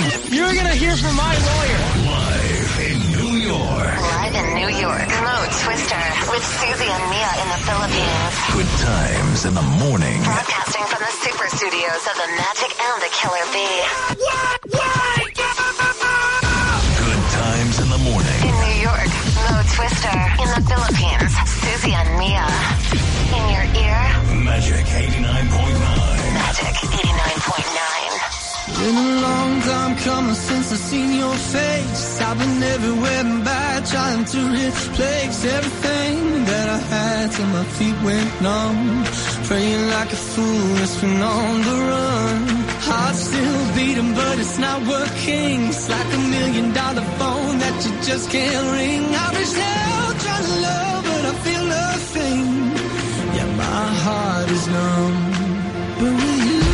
You're gonna hear from my lawyer. Live in New York. Live in New York, Mo Twister with Susie and Mia in the Philippines. Good times in the morning. Broadcasting from the super studios of the Magic and the Killer Bee. Good times in the morning. In New York, Mo Twister. In the Philippines, Susie and Mia. In your ear, Magic 89.9. Magic 89.9. Been a long time coming since I seen your face. I've been everywhere and back, trying to replace everything that I had till my feet went numb. Praying like a fool, it's been on the run. Heart still beating, but it's not working. It's like a million dollar phone that you just can't ring. I've been still trying to love, but I feel nothing. Yeah, my heart is numb. But with you,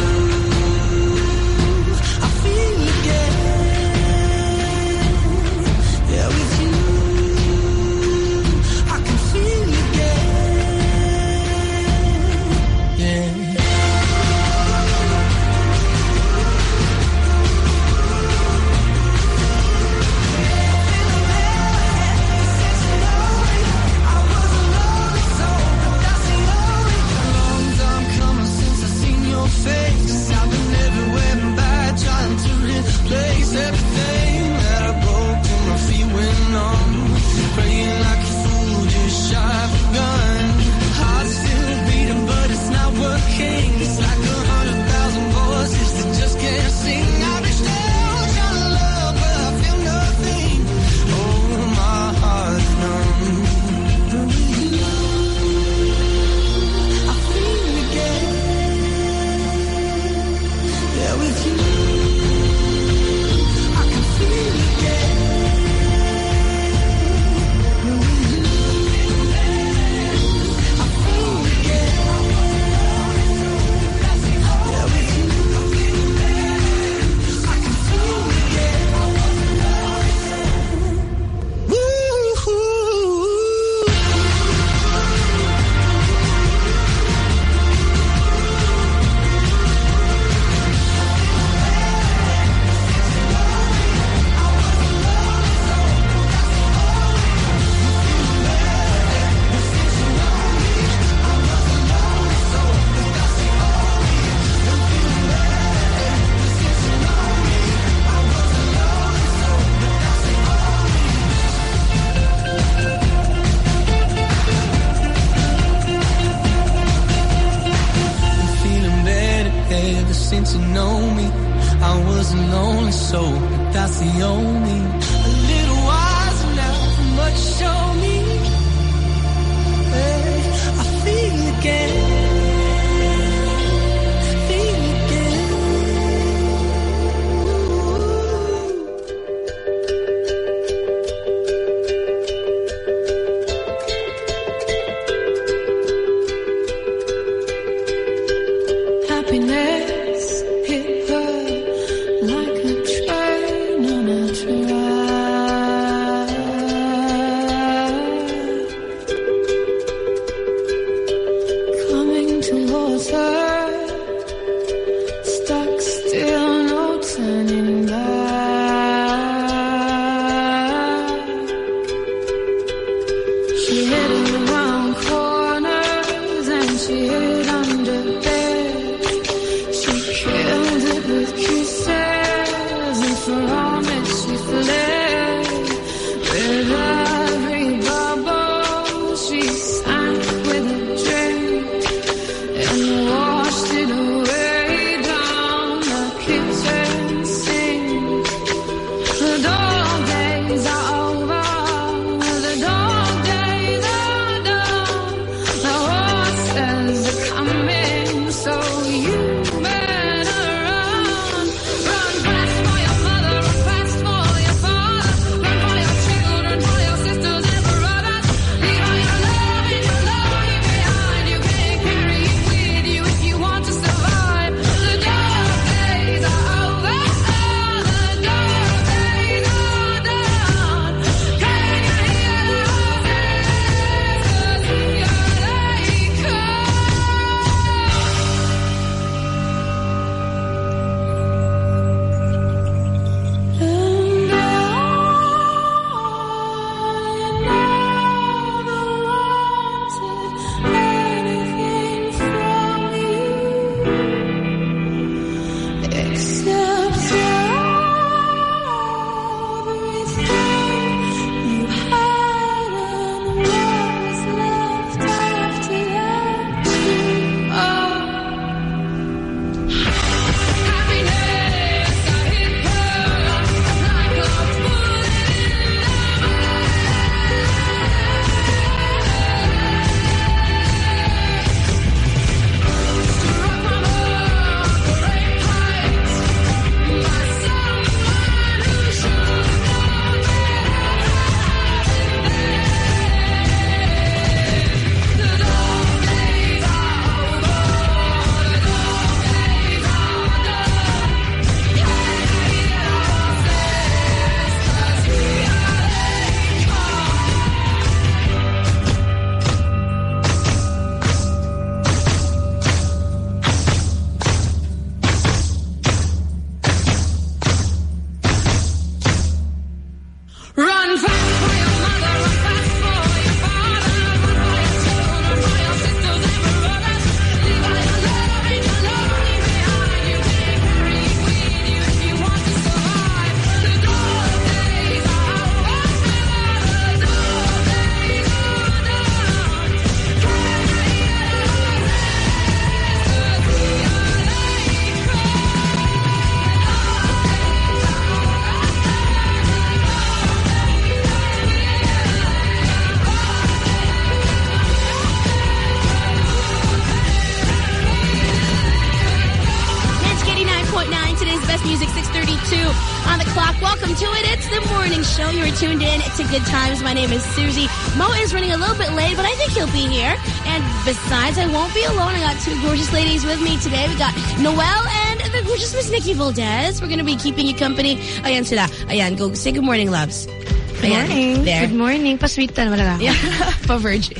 he'll be here. And besides, I won't be alone. I got two gorgeous ladies with me today. We got Noelle and the gorgeous Miss Nikki Valdez. We're going to be keeping you company. Ayan sila. Ayan, go say good morning, loves. Good Ayan, morning. There. Good morning. Pa-sweet ka naman. Yeah, pa-virgin.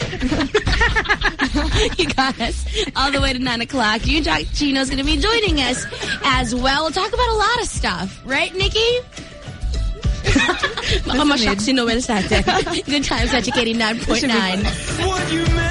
you got us all the way to 9 o'clock. You Jack Chino's going to be joining us as well. We'll talk about a lot of stuff. Right, Nikki? Baka ma-shock si Noel sa atin. Good times at 89.9. You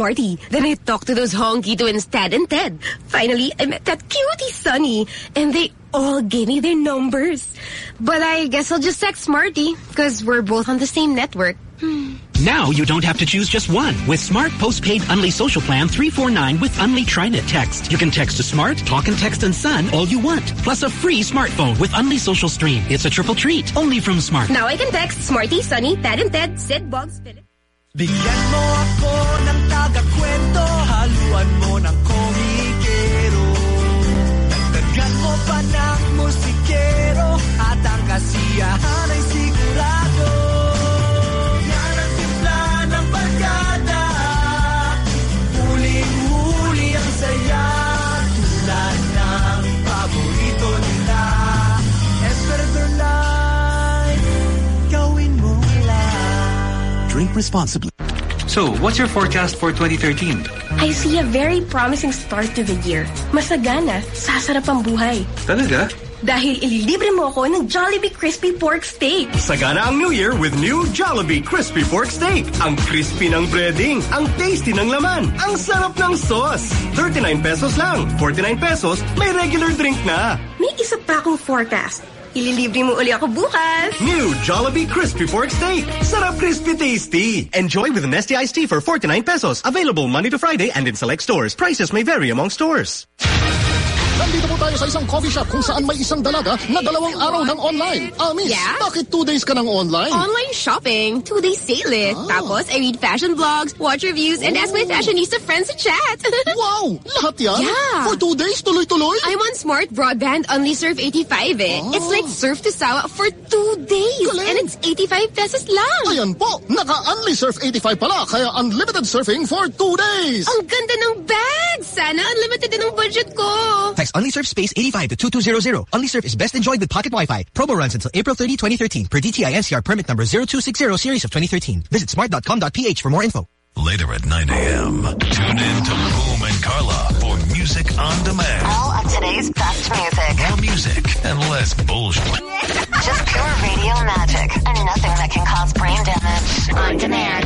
Smarty. Then I talked to those honky twins, Tad and Ted. Finally, I met that cutie Sunny. And they all gave me their numbers. But I guess I'll just text Smarty because we're both on the same network. Now you don't have to choose just one. With Smart Postpaid Unli Social Plan 349 with Unli TriNet Text. You can text to Smart, Talk and Text and Sun all you want. Plus a free smartphone with Unli Social Stream. It's a triple treat. Only from Smart. Now I can text Smarty, Sunny, Tad and Ted, Sid, Bugs, Philip. Bigyan mo ako ng taga-kwento, haluan mo ng komikero. Dagdagan mo pa ng musikero, at ang kasiyahan responsibly. So, what's your forecast for 2013? I see a very promising start to the year. Masagana, sasarap ang buhay. Talaga? Dahil ililibre mo ako ng Jollibee Crispy Pork Steak. Sagana ang New Year with new Jollibee Crispy Pork Steak. Ang crispy ng breading, ang tasty ng laman, ang sarap ng sauce. 39 pesos lang. 49 pesos, may regular drink na. May isa pa akong forecast. Ililibre mo uli ako bukas. New Jollibee Crispy Pork Steak. Sarap crispy tasty. Enjoy with Nesty iced tea for 49 pesos. Available Monday to Friday and in select stores. Prices may vary among stores. Nandito po tayo sa isang coffee shop kung saan may isang dalaga na dalawang araw ng online. Ah, miss, Yeah? bakit two days ka ng online? Online shopping. Two-day sale it. Tapos, I read fashion blogs, watch reviews, and ask my fashionista friends to chat. wow! Lahat yan? Yeah. For two days, tuloy-tuloy? I'm on smart broadband only surf 85 eh. It's like surf to sawa for two days. And it's 85 pesos lang. Ayan po, naka-Unli Surf 85 pala, kaya unlimited surfing for two days. Ang ganda ng bag! Sana unlimited din ang budget ko. Text UnliSurf space 85 to 2200. UnliSurf is best enjoyed with pocket Wi-Fi. Promo runs until April 30, 2013 per DTI NCR permit number 0260 series of 2013. Visit smart.com.ph for more info. Later at 9 a.m., tune in to Boom and Carla for music on demand. All of today's best music. More music and less bullshit. Just pure radio magic and nothing that can cause brain damage. On demand.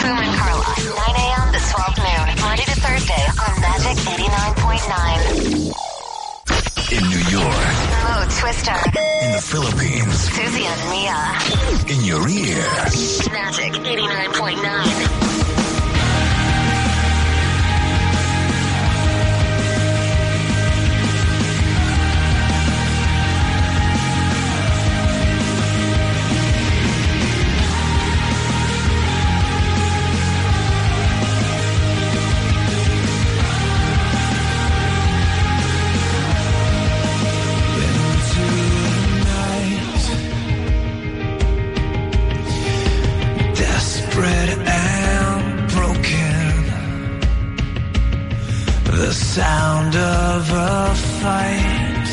Boom and Carla. 9 a.m. to 12 noon. Monday to Thursday on Magic 89.9. In New York, Mo Twister. in the Philippines, Susie and Mia. in your ear. Magic 89.9. sound of a fight.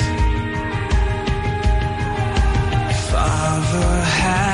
Father has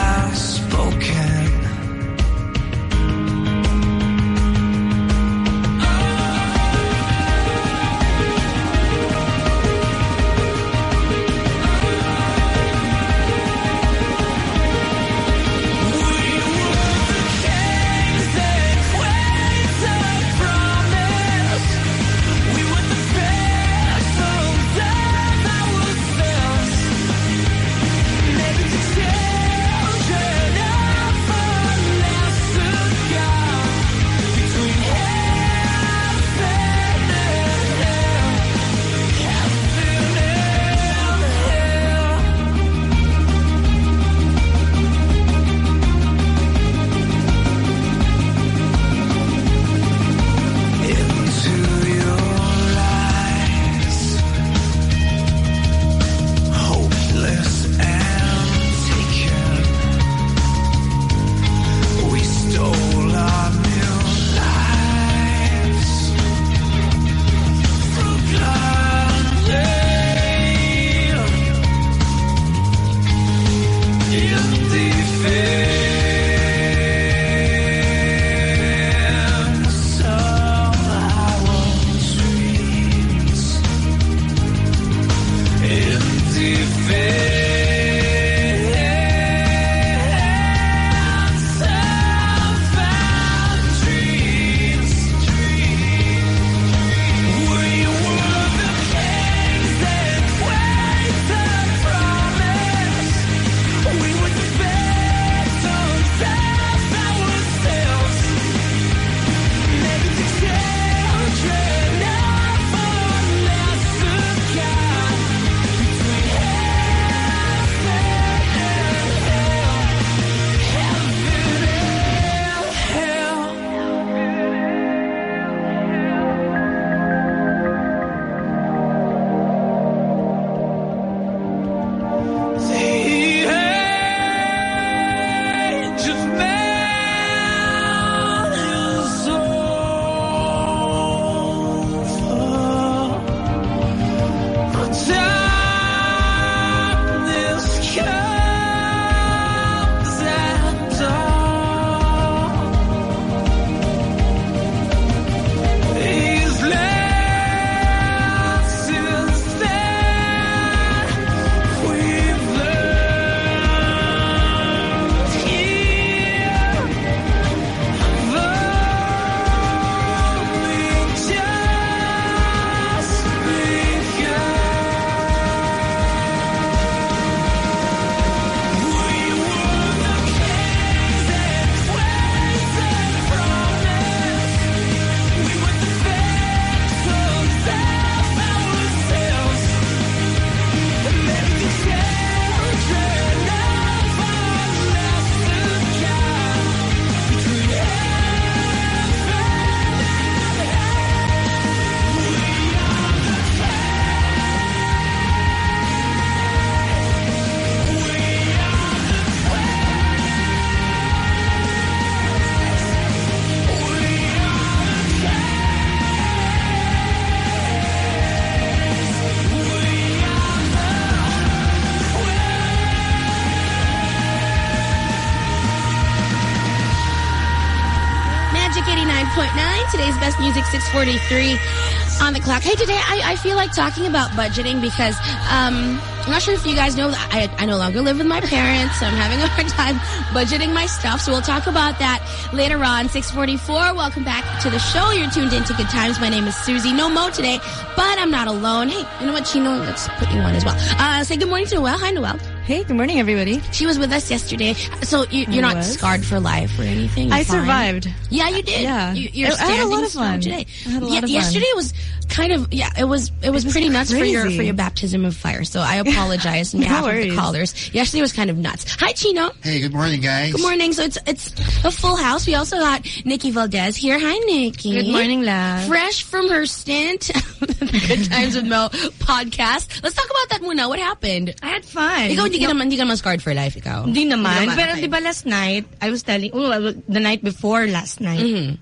music 643 on the clock. Hey, today I, I feel like talking about budgeting because um, I'm not sure if you guys know that I, I no longer live with my parents. So I'm having a hard time budgeting my stuff. So we'll talk about that later on. 644. Welcome back to the show. You're tuned in to Good Times. My name is Susie. No Mo today, but I'm not alone. Hey, you know what, Chino? Let's put you on as well. Uh, say good morning to Noel. Hi, Noel. Hey, good morning, everybody. She was with us yesterday. So you, you're not was. scarred for life or anything? You're I fine? survived. Yeah, you did. Yeah. You, you're I- I had a lot of fun. today. I had a lot yeah, of fun. Yesterday was kind of yeah. It was it was, was pretty nuts for your for your baptism of fire. So I apologize on No behalf of the callers. Yesterday was kind of nuts. Hi, Chino. Hey, good morning, guys. Good morning. So it's it's a full house. We also got Nikki Valdez here. Hi, Nikki. Good morning, love. Fresh from her stint, Good Times with Mo podcast. Let's talk about that muna. What happened? I had fun. Ikaw, hindi ka naman, hindi ka naman scarred for life, ikaw. Hindi naman. Hindi naman, Pero di ba last night, I was telling, oh, the night before last night, Mhm.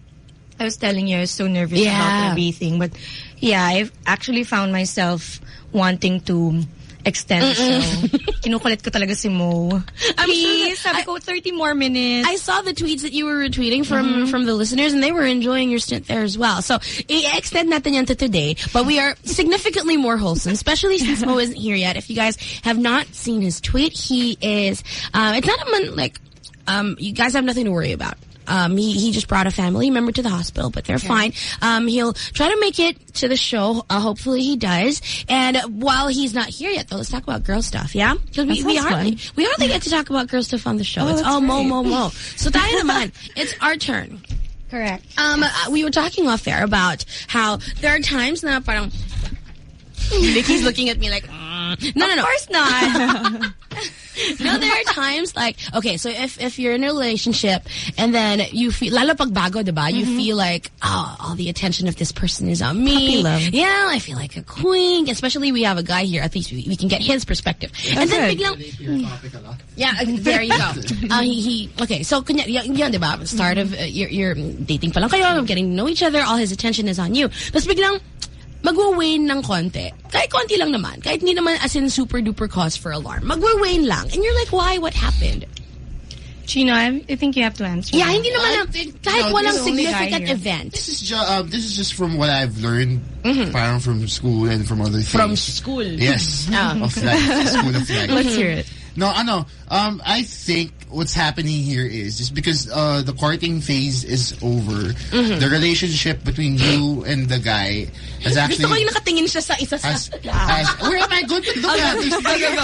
I was telling you I was so nervous Yeah. about everything. But yeah, I've actually found myself wanting to extend the show. Kinukulit ko talaga si Mo. I'm sure Please, that- sabi ko 30 more minutes. I saw the tweets that you were retweeting from from the listeners, and they were enjoying your stint there as well. So, i-extend natin yan to today, but we are significantly more wholesome, especially since Mo isn't here yet. If you guys have not seen his tweet, he is, uh, it's not a mon- like, um, you guys have nothing to worry about. Um, he, he just brought a family member to the hospital, but they're fine. Um, he'll try to make it to the show. Uh, hopefully he does. And while he's not here yet, though, let's talk about girl stuff, yeah? 'Cause we, we hardly, fun. we hardly get to talk about girl stuff on the show. Oh, it's all mo, mo, mo. So naman, it's our turn. Correct. Um, uh, we were talking off there about how there are times na parang Vicky's looking at me like, "Mm." no, no, no. Of course not. no, there are times like, okay, so if if you're in a relationship and then you feel, lalo pag bago, diba? You feel like, oh, all the attention of this person is on me. Puppy love. Yeah, I feel like a queen. Especially we have a guy here. At least we, we can get his perspective. and then good. biglang, yeah, uh, there you go. Uh, he, he, okay, so kunya, yan, yan, diba? Start of, uh, you're, you're dating pa lang kayo, getting to know each other, all his attention is on you. Tapos biglang, magwa-wane ng konti. Kahit konti lang naman. Kahit hindi naman as in super duper cause for alarm. Magwa-wane lang. And you're like, why? What happened? Chino, I, I think you have to answer. Yeah, that. hindi naman na, kahit no, walang this is only guy significant event. This is just um, this is just from what I've learned, parang from school and from other things. From school. Yes, Ah. of life, school of life. Let's hear it. No, ano, um, I think what's happening here is just because uh, the courting phase is over, Mm-hmm. the relationship between you and the guy has Gusto ko yung actually nakatingin siya sa isa sa... has, has where am I going to look at?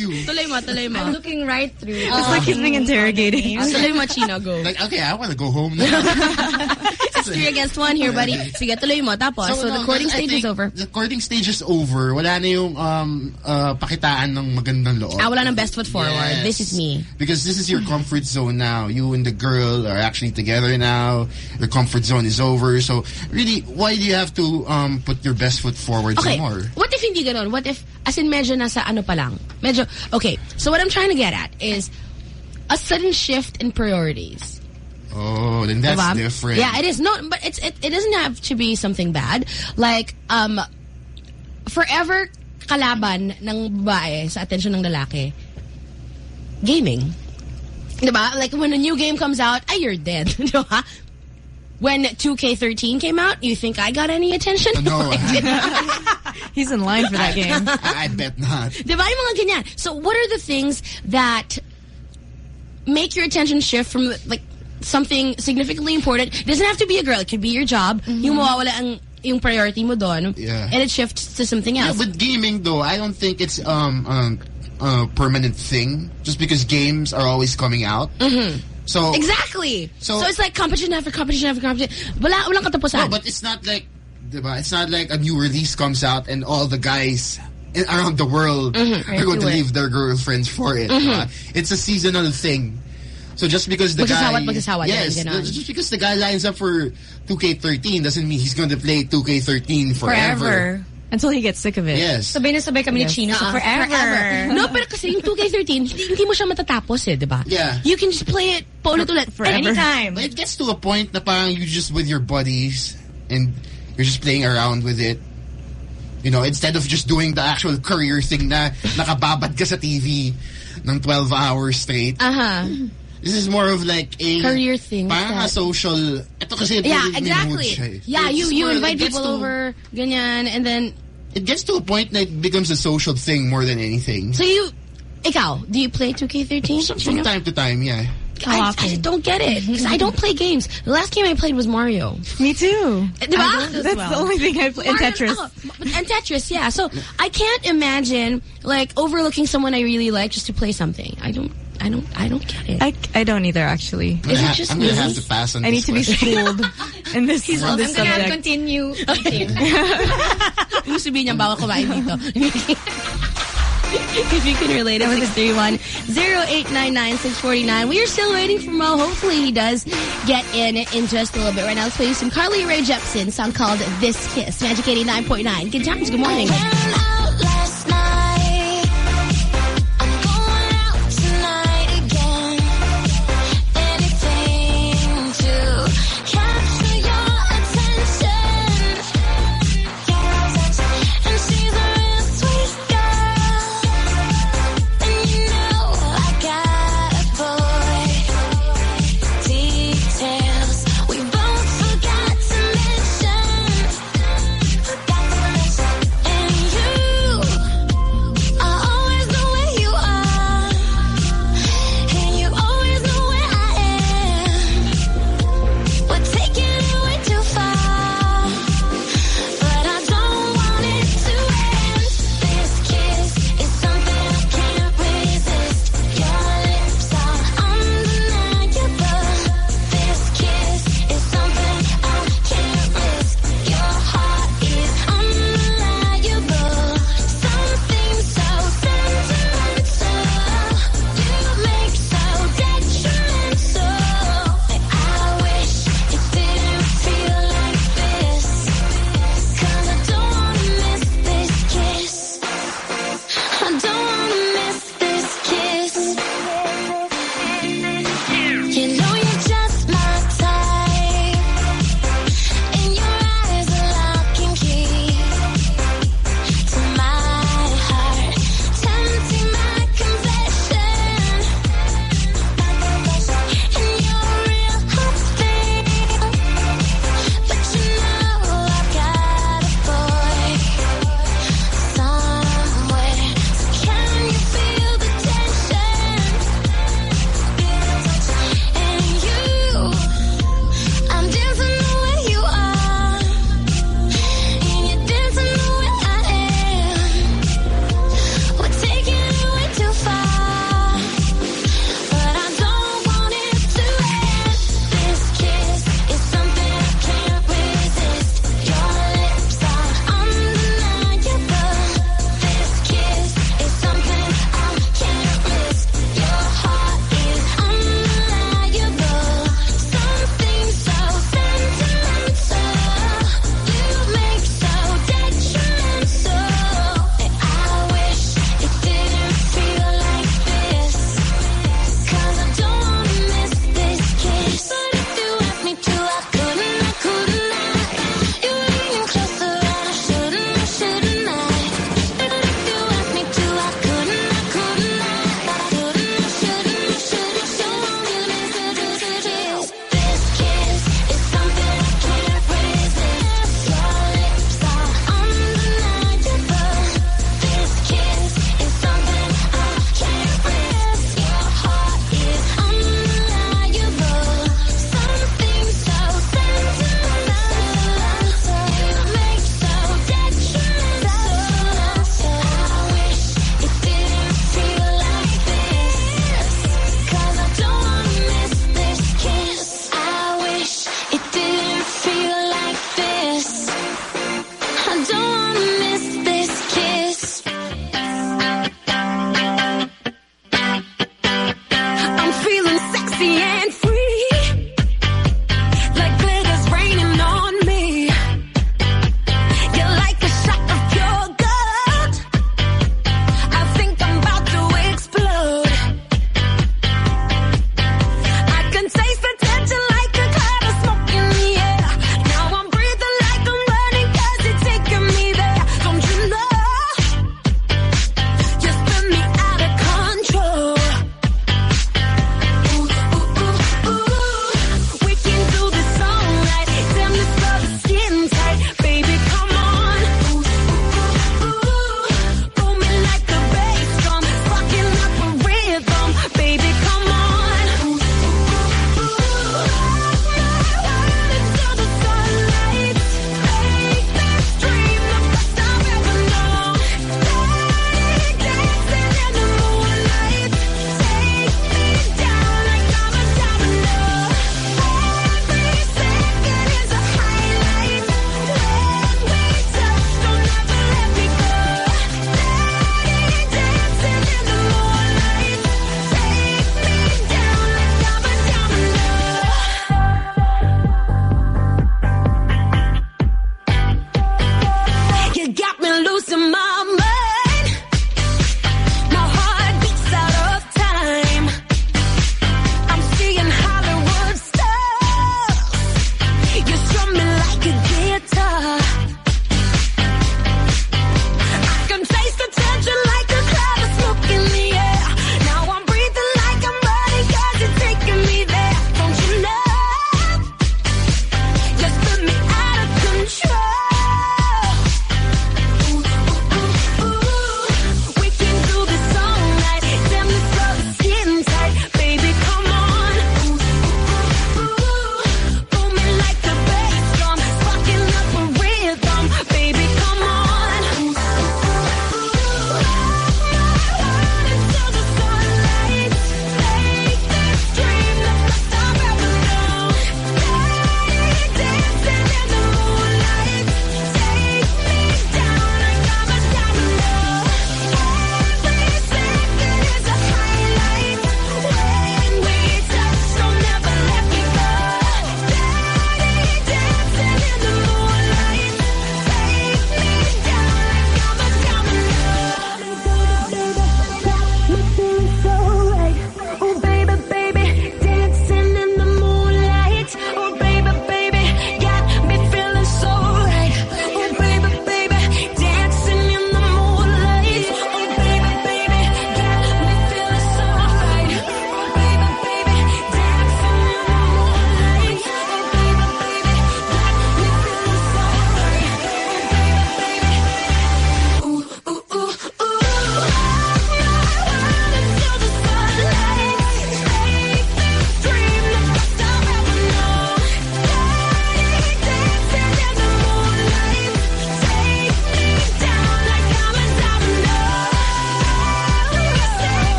You. Tuloy mo, tuloy mo. I'm looking right through. Oh. It's like he's being interrogated. Tuloy mo, Chino, go. Like, okay, I want to go home now. It's three against one here, buddy. Sige, tuloy mo. Tapos, so, no, the courting I stage is over. The courting stage is over. Wala na yung um, uh, pakitaan ng magandang loob. Ah, wala ng best foot forward. Yes. This is me. Because this is your comfort zone now. You and the girl are actually together now. The comfort zone is over. So, really, why do you have to um, put your best foot forward anymore? Okay, some more? what if hindi ganon? What if, as in medyo nasa ano pa lang? Medyo, okay, so what I'm trying to get at is a sudden shift in priorities. Oh, then that's Diba? different. Yeah, it is. not, but it's it, it doesn't have to be something bad. Like, um, forever kalaban ng babae sa attention ng lalaki, gaming. Diba? Like, when a new game comes out, ay, you're dead. Diba? When 2K13 came out, you think I got any attention? No, I didn't. He's in line for that game. I, I bet not. Diba yung mga ganyan? So what are the things that make your attention shift from like something significantly important? It doesn't have to be a girl. It could be your job. Yung mawawala ang yung priority mo doon. Yeah. And it shifts to something Yeah, else. with gaming though, I don't think it's um, um a permanent thing. Just because games are always coming out. Mm-hmm. So exactly. So, So- it's like competition after competition after competition. Wala, walang katapusan. No, but it's not like, diba? It's not like a new release comes out and all the guys around the world Mm-hmm. are going to leave their girlfriends for it. diba? It's a seasonal thing. So just because the Magsasawat, guy, magsasawat, yes, ganun, just because the guy lines up for 2K13 doesn't mean he's going to play 2K13 forever. Forever. Until he gets sick of it. Yes. Sabay na sabay kami ni Chino. So Uh-uh. forever. No, pero kasi yung 2K13, hindi, hindi mo siya matatapos eh, di ba? Yeah. You can just play it paulit-ulit. Forever. Anytime. But it gets to a point na parang you just with your buddies and you're just playing around with it. You know, instead of just doing the actual career thing na nakababad ka sa TV ng 12 hours straight. Uh-huh. This is more of like a Career thing, Parang a that? social. Ito kasi Yeah, exactly. eh. Yeah, It's you you invite people to- over, ganyan, and then It gets to a point that it becomes a social thing more than anything. so you, ikaw, do you play 2K13? From time to time, yeah. I, I don't get it because I don't play games. The last game I played was Mario. Me too. Diba? I don't- That's the only thing I play. And Tetris. oh, and Tetris, yeah. So I can't imagine like overlooking someone I really like just to play something. I don't, I don't, I don't get it. I, I don't either, actually. Is it just I'm gonna have to pass on I need this to be schooled in this, He's on I'm this gonna subject. continue eating. Yung sabihin niya, bawal kumain dito. If you can relate it, with 631-0899-649. We are still waiting for Mo. Hopefully he does get in in just a little bit. Right now, let's play you some Carly Rae Jepsen, song called This Kiss. Magic 89.9. Good times, good morning.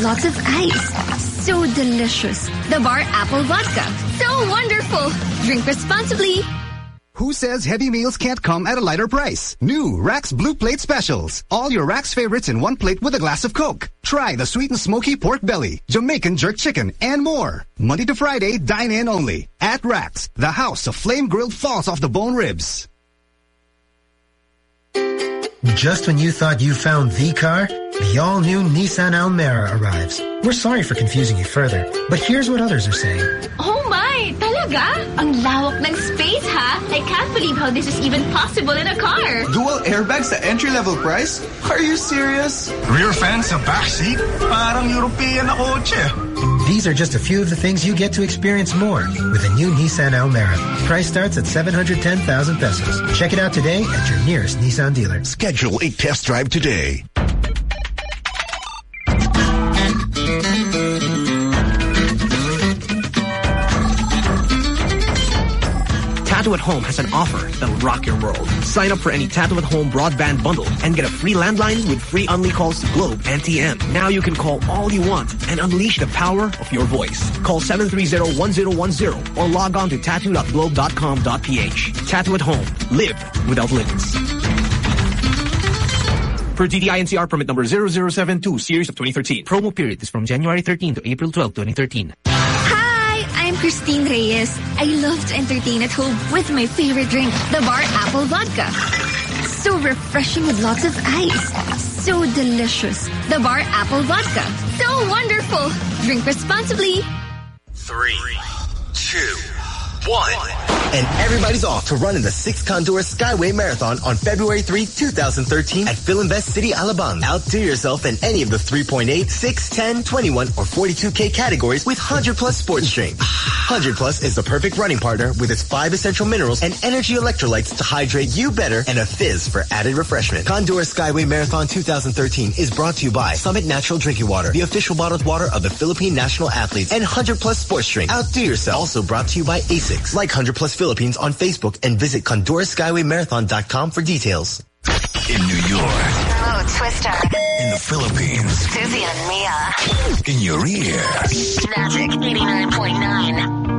With lots of ice. So delicious. The Bar Apple Vodka. So wonderful. Drink responsibly. Who says heavy meals can't come at a lighter price? New Racks Blue Plate Specials. All your Racks favorites in one plate with a glass of Coke. Try the sweet and smoky pork belly, Jamaican jerk chicken, and more. Monday to Friday, dine in only. At Racks, the house of flame grilled falls off the bone ribs. Just when you thought you found the car, the all-new Nissan Almera arrives. We're sorry for confusing you further, but here's what others are saying. Oh my! Talaga? Ang lawak ng space, ha? I can't believe how this is even possible in a car. Dual airbags at entry-level price? Are you serious? Rear fan sa backseat? Parang European na kotse. These are just a few of the things you get to experience more with the new Nissan Almera. Price starts at 710,000 pesos. Check it out today at your nearest Nissan dealer. Schedule a test drive today. Tattoo at Home has an offer that'll rock your world. Sign up for any Tattoo at Home broadband bundle and get a free landline with free only calls to Globe and TM. Now you can call all you want and unleash the power of your voice. Call 730-1010 or log on to tattoo.globe.com.ph. Tattoo at Home. Live without limits. Per DTI NCR permit number 0072 series of 2013. Promo period is from January 13 to April 12, 2013. Christine Reyes. I love to entertain at home with my favorite drink, the Bar Apple Vodka. So refreshing with lots of ice. So delicious. The Bar Apple Vodka. So wonderful. Drink responsibly. Three, two, one. And everybody's off to run in the 6 Condura Skyway Marathon on February 3, 2013 at Filinvest City, Alabang. Outdo yourself in any of the 3.8, 6, 10, 21, or 42K categories with 100 Plus Sports Drink. 100 Plus is the perfect running partner with its five essential minerals and energy electrolytes to hydrate you better and a fizz for added refreshment. Condura Skyway Marathon 2013 is brought to you by Summit Natural Drinking Water, the official bottled water of the Philippine national athletes, and 100 Plus Sports Drink. Outdo yourself. Also brought to you by Ace like 100 Plus Philippines on Facebook and visit ConduraSkywayMarathon.com for details. In New York. Oh, Mo Twister. In the Philippines. Susie and Mia. In your ear. Magic 89.9.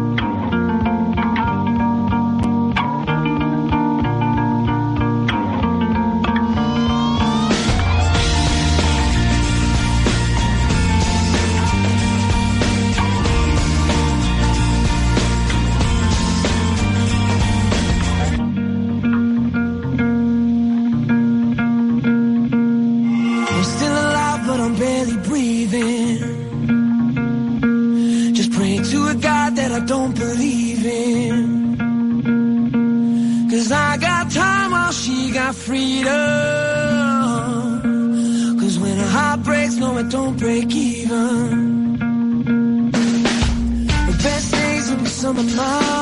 break even. The best days will be some of mine.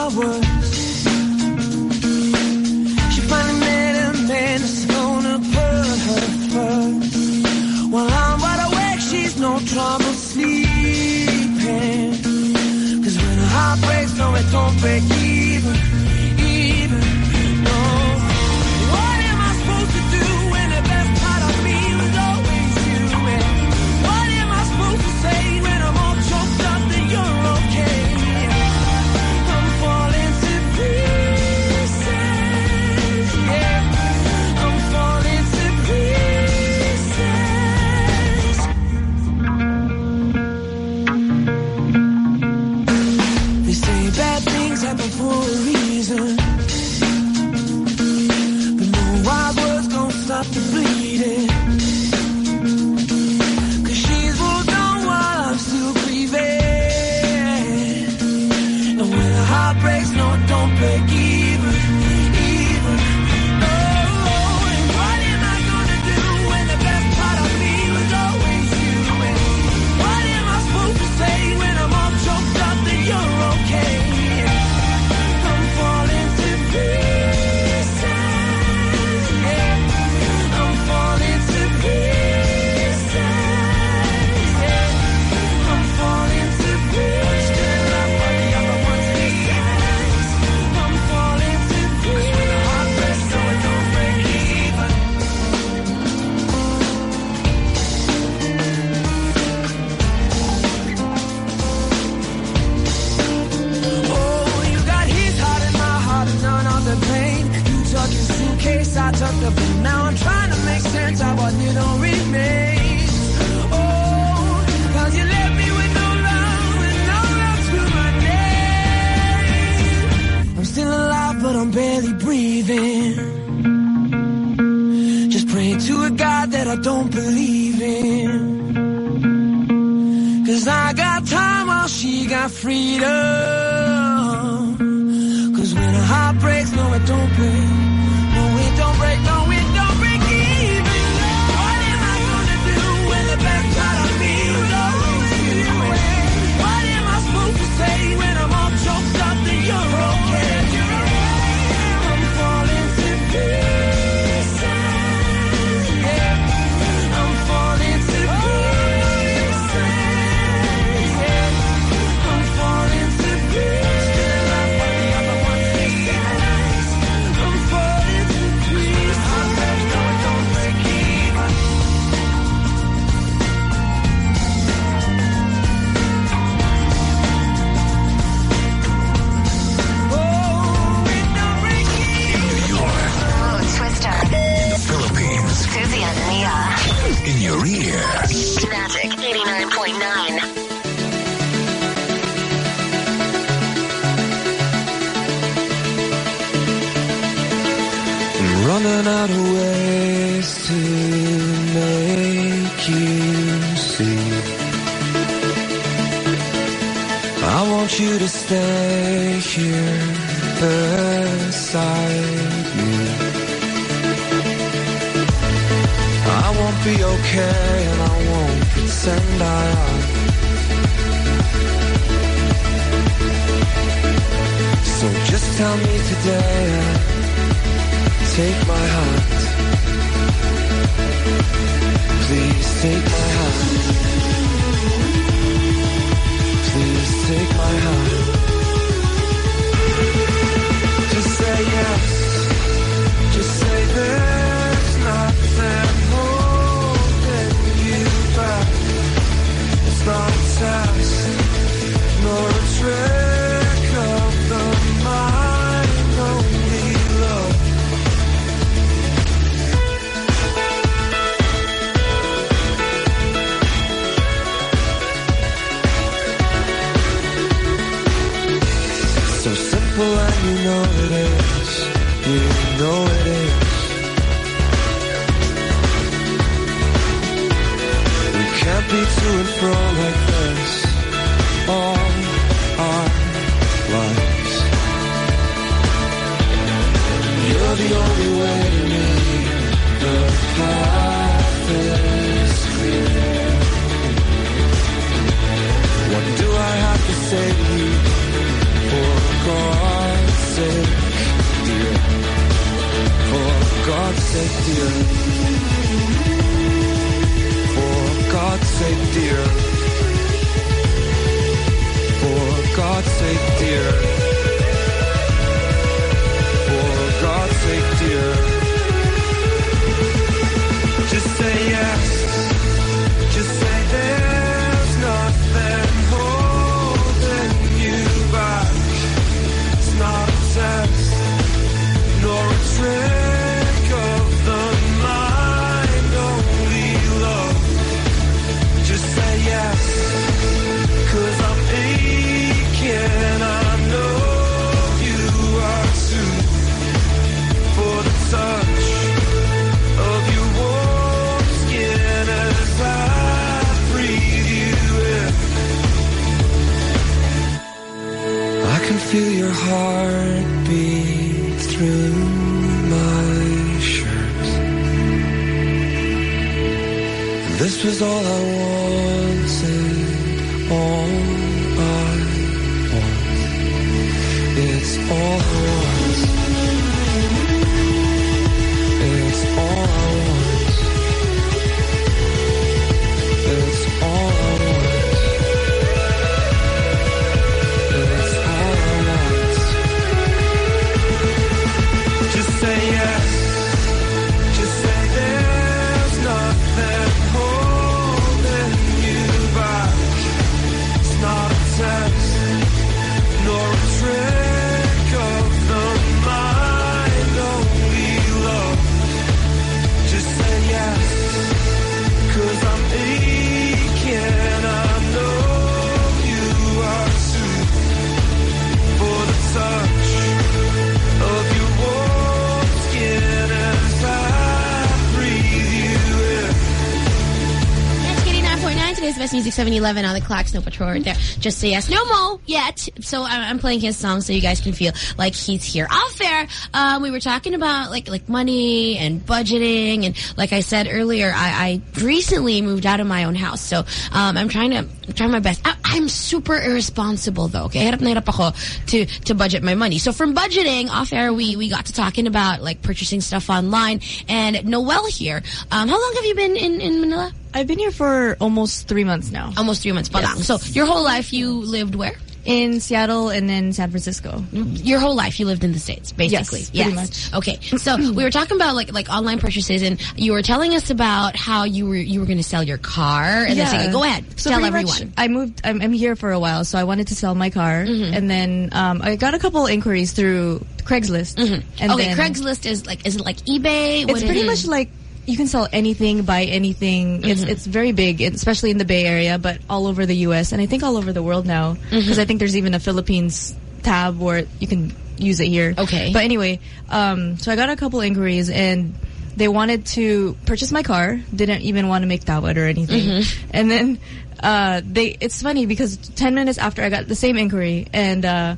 7-Eleven on the clock. Snow Patrol right there. Just say yes. No Mo yet. So I'm, playing his song so you guys can feel like he's here. Off air, um, we were talking about like like money and budgeting. And like I said earlier, I, I recently moved out of my own house. So um, I'm trying to trying my best. I, I'm super irresponsible though. Okay, hirap na hirap ako to to budget my money. So from budgeting off air, we we got to talking about like purchasing stuff online. And Noel here, um, how long have you been in in Manila? I've been here for almost three months now. Almost three months lang. So your whole life you lived where? In Seattle and then San Francisco. Your whole life you lived in the States, basically. Yes, pretty much. Okay. So we were talking about like like online purchases and you were telling us about how you were you were going to sell your car and then saying, go ahead, So tell everyone. much, I moved. I'm, I'm here for a while, so I wanted to sell my car, Mm-hmm. and then um, I got a couple inquiries through Craigslist. Mm-hmm. okay, then Craigslist is like is it like eBay? It's pretty it? much like you can sell anything, buy anything. It's Mm-hmm. it's very big, especially in the Bay Area, but all over the U.S. and I think all over the world now Mm-hmm. because I think there's even a Philippines tab where you can use it here. Okay. But anyway, um, so I got a couple inquiries and they wanted to purchase my car. Didn't even want to make tawad or anything. Mm-hmm. And then uh, they it's funny because 10 minutes after I got the same inquiry and uh,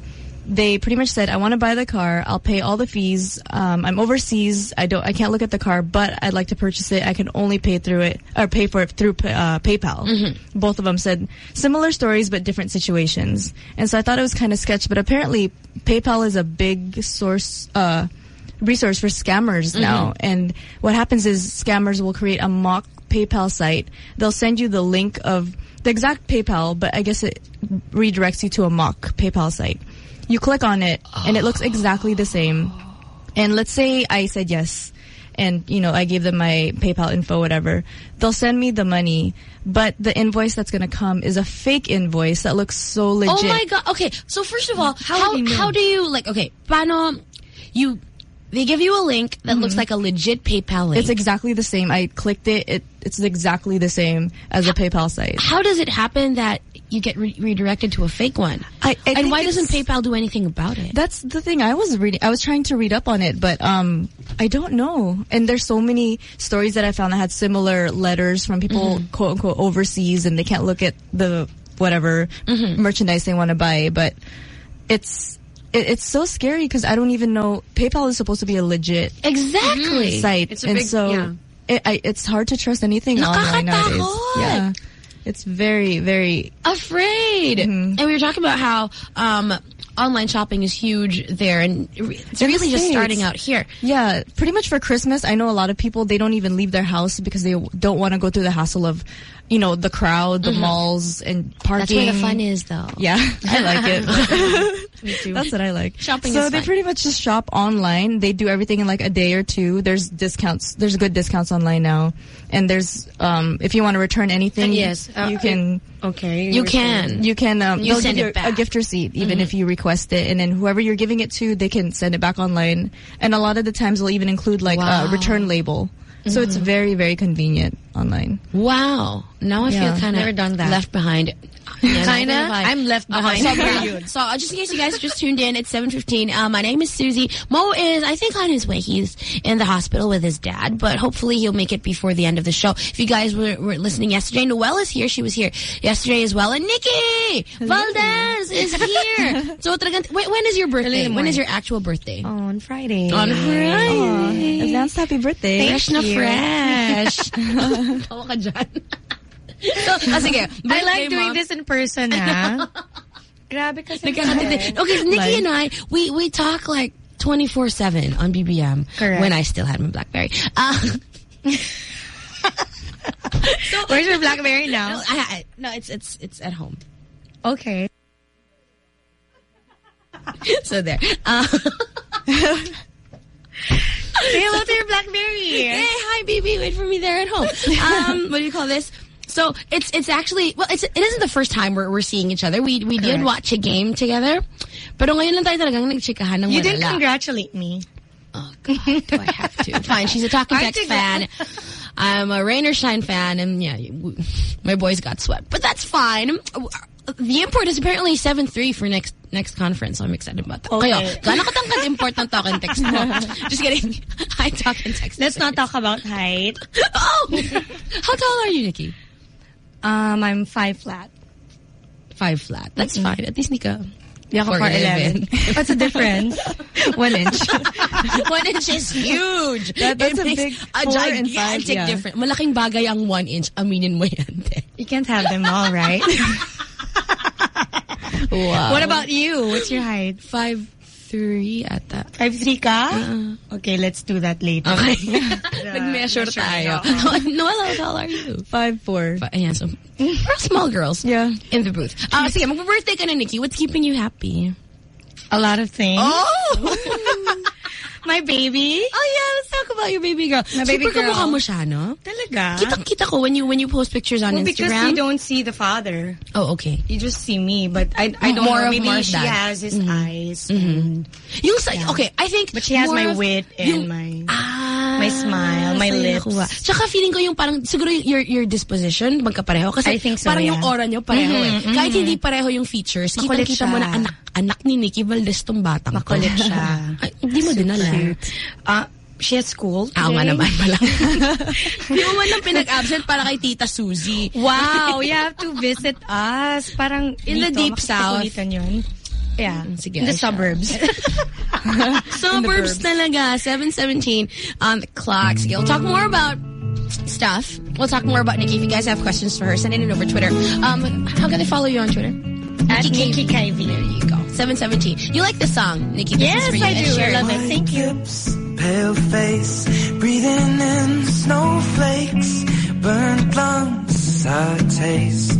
they pretty much said, I want to buy the car. I'll pay all the fees. Um, I'm overseas. I don't, I can't look at the car, but I'd like to purchase it. I can only pay through it or pay for it through uh, PayPal. Mm-hmm. Both of them said similar stories, but different situations. And so I thought it was kind of sketch, but apparently PayPal is a big source, uh, resource for scammers now. And what happens is scammers will create a mock PayPal site. They'll send you the link of the exact PayPal, but I guess it redirects you to a mock PayPal site. You click on it, and it looks ah. exactly the same. And let's say I said yes, and you know I gave them my PayPal info, whatever. They'll send me the money, but the invoice that's gonna come is a fake invoice that looks so legit. Oh my god. Okay, so first of all, How how would you know? how do you like? Okay, paano you? They give you a link that looks like a legit PayPal link. It's exactly the same. I clicked it. it it's exactly the same as a PayPal site. how does it happen that you get re- redirected to a fake one? I, I and why doesn't PayPal do anything about it? That's the thing. I was reading. I was trying to read up on it, but um, I don't know. And there's so many stories that I found that had similar letters from people Mm-hmm. quote unquote overseas, and they can't look at the whatever Mm-hmm. merchandise they want to buy. But it's it, it's so scary because I don't even know. PayPal is supposed to be a legit exactly site, It's a and big- so yeah. it, I, it's hard to trust anything online nowadays. Yeah, it's very very afraid. Mm-hmm. And we were talking about how um, online shopping is huge there, and it's In really just starting out here. Yeah, pretty much for Christmas, I know a lot of people, they don't even leave their house because they don't want to go through the hassle of, you know, the crowd, the Mhm. malls, and parking. That's where the fun is, though. Yeah, I like it. Me too. That's what I like. Shopping so they fun. pretty much just shop online. They do everything in like a day or two. There's discounts. There's good discounts online now. And there's, um, if you want to return anything, Yes, uh, you can. Okay. You can. You can. Um, You send it you a gift receipt even Mhm. if you request it, and then whoever you're giving it to, they can send it back online. And a lot of the times they'll even include like Wow. a return label. So it's Mhm. very very convenient online. Wow. Now I Yeah. feel kind of Never done that. left behind. Yeah, Kinda? I. I'm left Uh-huh. behind. So, so uh, just in case you guys just tuned in, it's 7.15. Uh, my name is Susie. Mo is, I think, on his way. He's in the hospital with his dad, but hopefully he'll make it before the end of the show. If you guys were, were listening yesterday, Noelle is here. She was here yesterday as well. And Nikki Valdez is here. so, talagang, when, is your birthday? When is your actual birthday? On Friday. On Friday. Advance happy birthday. Fresh na you. fresh. Tawa ka dyan. So, ah, sige. I like doing this in person, ha? Grabe kasi. Nagkakatindi. Okay, Nikki and I, we, we talk like 24-7 on BBM. Correct. When I still had my BlackBerry. Uh, so, Where's your BlackBerry now? No, I, I, no, it's, it's, it's at home. Okay. So there. Uh, Say hello to your BlackBerry. Hey, hi, BB. Wait for me there at home. Um, what do you call this? So it's it's actually well, it's it isn't the first time we're we're seeing each other. We we did watch a game together, pero ngayon lang tayo talagang nagchikahan ng You didn't congratulate me. Oh God, do I have to? Fine, she's a Talk and Text fan. I'm a Rain or Shine fan, and yeah, my boys got swept, but that's fine. The import is apparently seven three for next next conference. So I'm excited about that. Okay. Kayo, gaano katangkad import ng Talk and Text mo? Just kidding. Hi, Talk and Text. Let's not talk about height. Oh, how tall are you, Nikki? Um, I'm five flat. Five flat. That's Mm-mm. fine. At least Nika. Yeah, for 11. What's the difference? One inch. one inch is huge. That- that's It a makes big a four and gigantic five, yeah. difference. Malaking bagay ang one inch. Aminin mo yan. You can't have them all, right? Wow. What about you? What's your height? Five three ata. Five three ka? Uh-uh. Okay, let's do that later. Okay. Nag-measure measure tayo. na. Noel, how tall are you? Five four. Fi- Ayan, so, we're small girls. Yeah. In the booth. Uh, sige, mag-birthday ka na, Nikki. What's keeping you happy? A lot of things. Oh! My baby. Oh yeah, let's talk about your baby girl. My baby Super girl. kamukha mo siya, no? Talaga? Kitang-kita ko when you when you post pictures on well, because Instagram. you don't see the father. Oh, okay. You just see me, but I I don't More know. of Maybe Mark she dad. has his Mhm. eyes. Mhm. and- Yung sa, okay, I think But she has my of wit and yung- my Ah, my smile, my lips. nakuha. Tsaka feeling ko yung parang, siguro your, your disposition, magkapareho. Kasi I think so, parang yung yeah. aura nyo pareho Mhm, eh. Kahit mhm. hindi pareho yung features, kitang-kita mo na siya. anak, anak ni Nikki Valdez tong batang. Makulit siya. Ay, hindi mo dinala. Uh, she has school Ah, nga today. naman pala. Hindi mo man lang pinag-absent para kay Tita Suzy. Wow, you have to visit us. Parang In the dito, deep south. makikikulitan yun. Yeah. Sige, In the ay suburbs. Suburbs talaga. 717 on the clock. Sige, we'll talk more about stuff. We'll talk more about Nikki. If you guys have questions for her, send it in over Twitter. Um, how can they follow you on Twitter? At Nikki Kyvie. There you go. 717. You like this song, Nikki? This Yes, is for you. I Ed do. I love it. Thank you. Pale face, breathing in snowflakes, burnt lungs, I taste.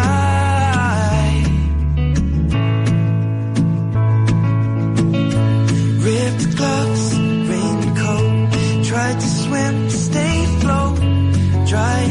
Dry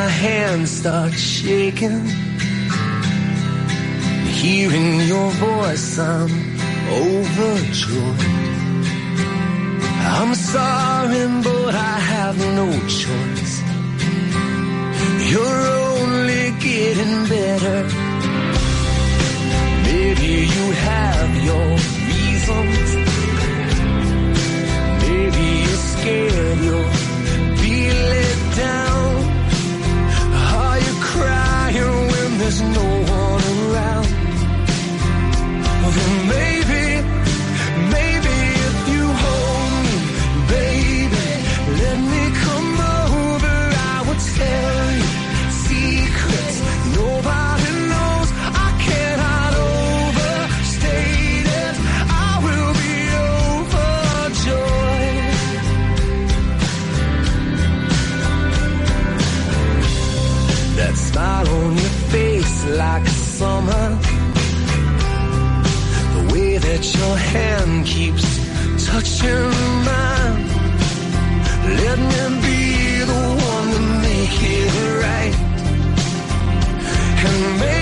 My hands start shaking. Hearing your voice, I'm overjoyed. I'm sorry, but I have no choice. You're only getting better. Maybe you have your reasons. Maybe you're scared you're like there's no one around, well, then maybe. That your hand keeps touching mine. Let me be the one to make it right. And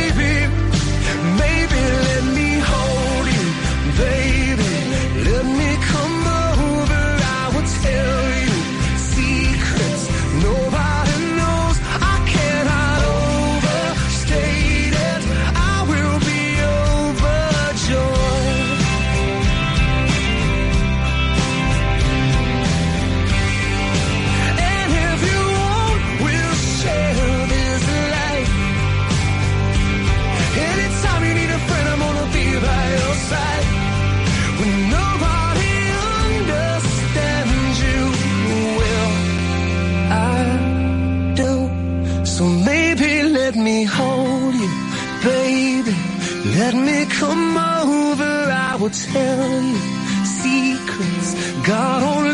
tell you secrets. God only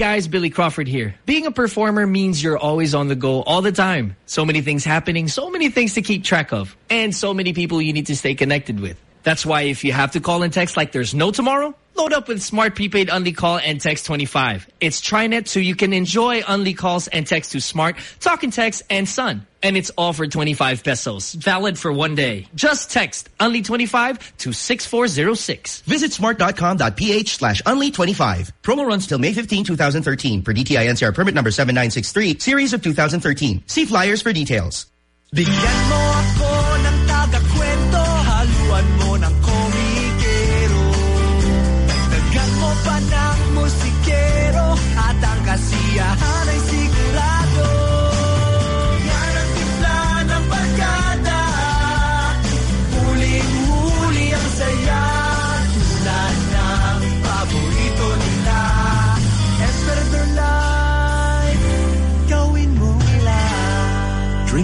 guys, Billy Crawford here. Being a performer means you're always on the go all the time. So many things happening, so many things to keep track of, and so many people you need to stay connected with. That's why if you have to call and text like there's no tomorrow, load up with Smart Prepaid Unli Call and Text 25. It's TriNet so you can enjoy Unli calls and text to Smart, Talk and Text, and Sun. And it's all for 25 pesos, valid for one day. Just text Unli 25 to 6406. Visit smart.com.ph slash unli25. Promo runs till May 15, 2013 per DTI NCR permit number 7963, series of 2013. See flyers for details.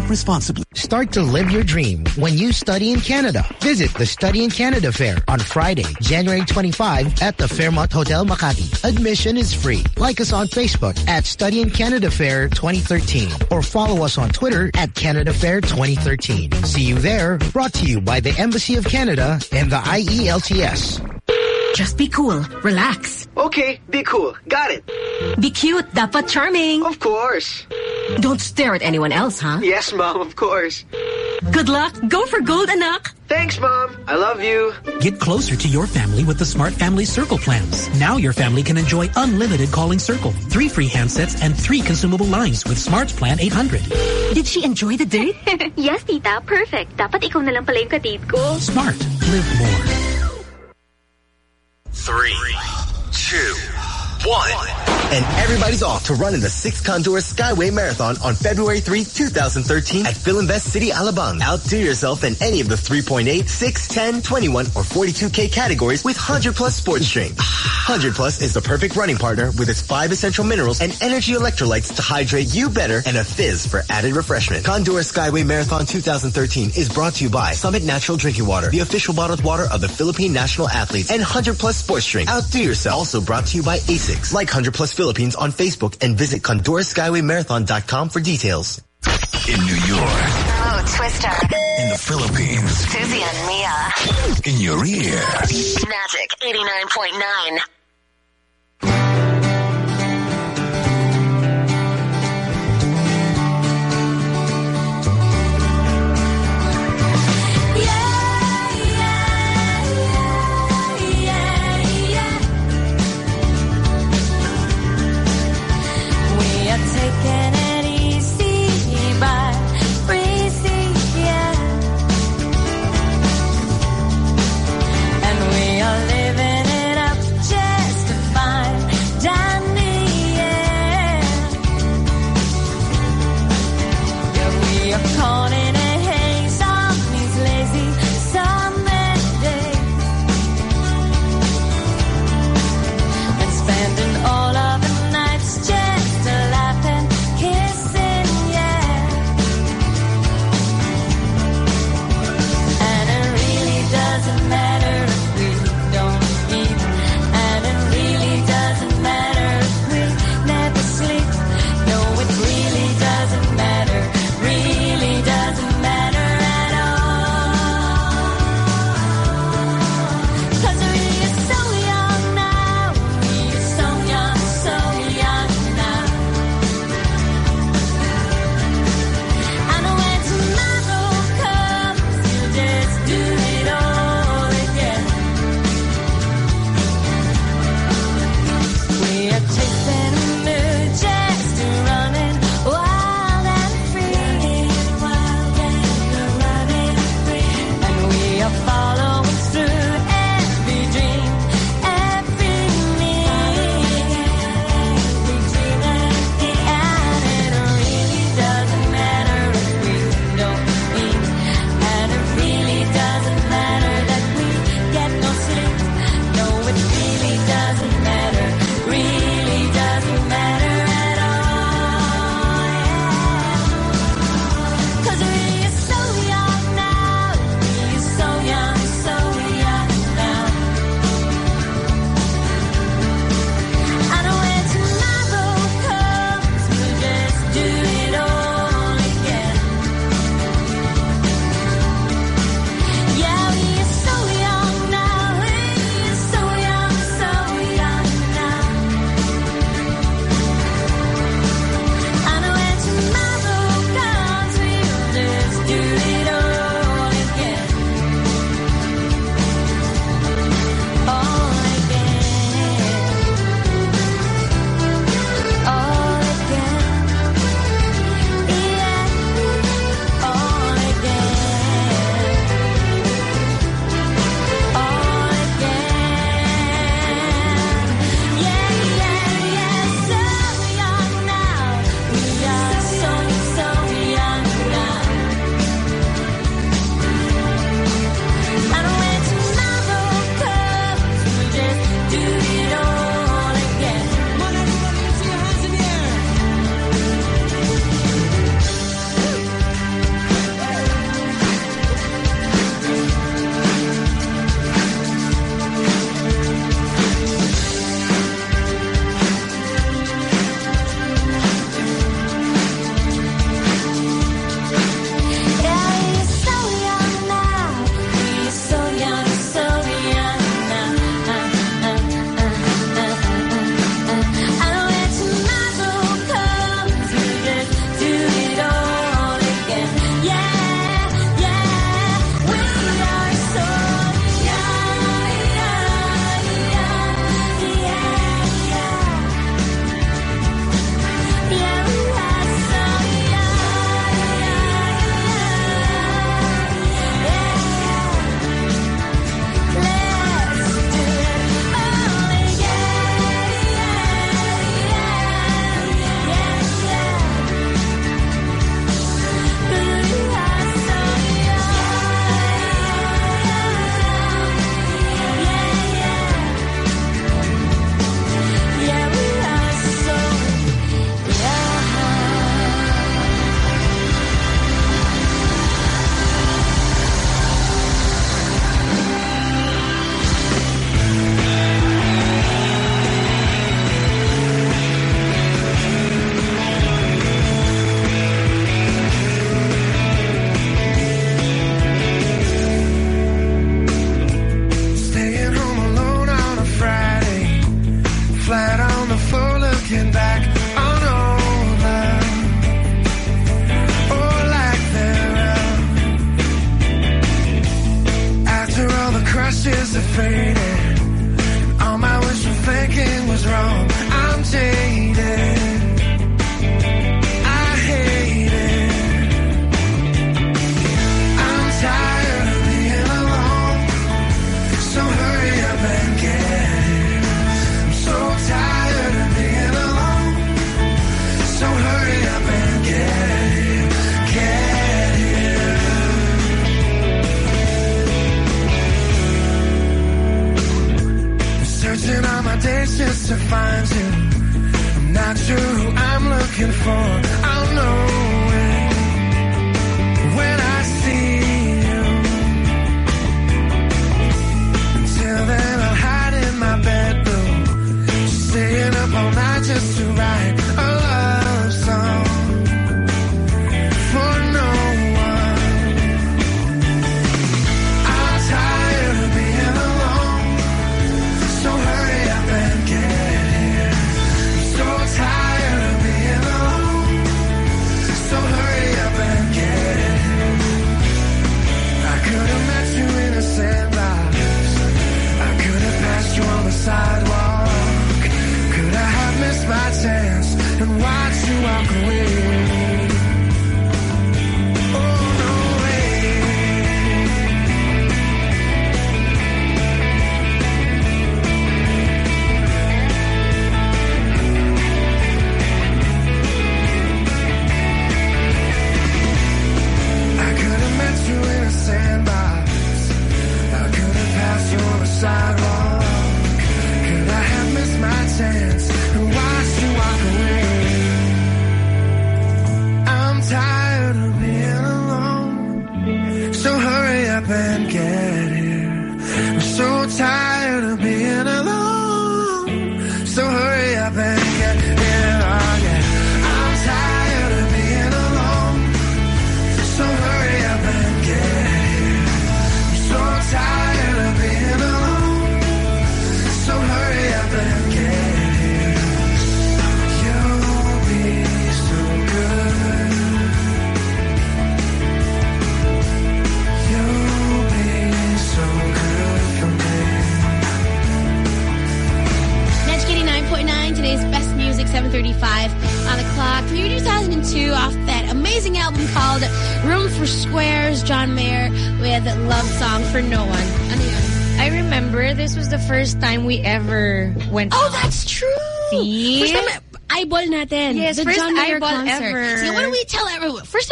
Responsibly. Start to live your dream when you study in Canada. Visit the Study in Canada Fair on Friday, January 25 at the Fairmont Hotel Makati. Admission is free. Like us on Facebook at Study in Canada Fair 2013 or follow us on Twitter at Canada Fair 2013. See you there. Brought to you by the Embassy of Canada and the IELTS. Just be cool. Relax. Okay, be cool. Got it. Be cute. Dapat charming. Of course. Don't stare at anyone else, huh? Yes, Mom, of course. Good luck. Go for gold, anak. Thanks, Mom. I love you. Get closer to your family with the Smart Family Circle plans. Now your family can enjoy unlimited calling Circle, three free handsets, and three consumable lines with Smart's Plan 800. Did she enjoy the date? yes, tita. Perfect. Dapat ikaw na lang pala yung katid ko. Smart. Live more. Three, two, one. And everybody's off to run in the 6 Condura Skyway Marathon on February 3, 2013 at Filinvest City, Alabang. Outdo yourself in any of the 3.8, 6, 10, 21, or 42K categories with 100 Plus Sports Drink. 100 Plus is the perfect running partner with its five essential minerals and energy electrolytes to hydrate you better and a fizz for added refreshment. Condura Skyway Marathon 2013 is brought to you by Summit Natural Drinking Water, the official bottled water of the Philippine national athletes, and 100 Plus Sports Drink. Outdo yourself. Also brought to you by ASICS. Like 100 Plus Philippines on Facebook and visit ConduraSkywayMarathon.com for details. In New York, Mo Twister, in the Philippines, Susie and Mia. in your ear. Magic 89.9.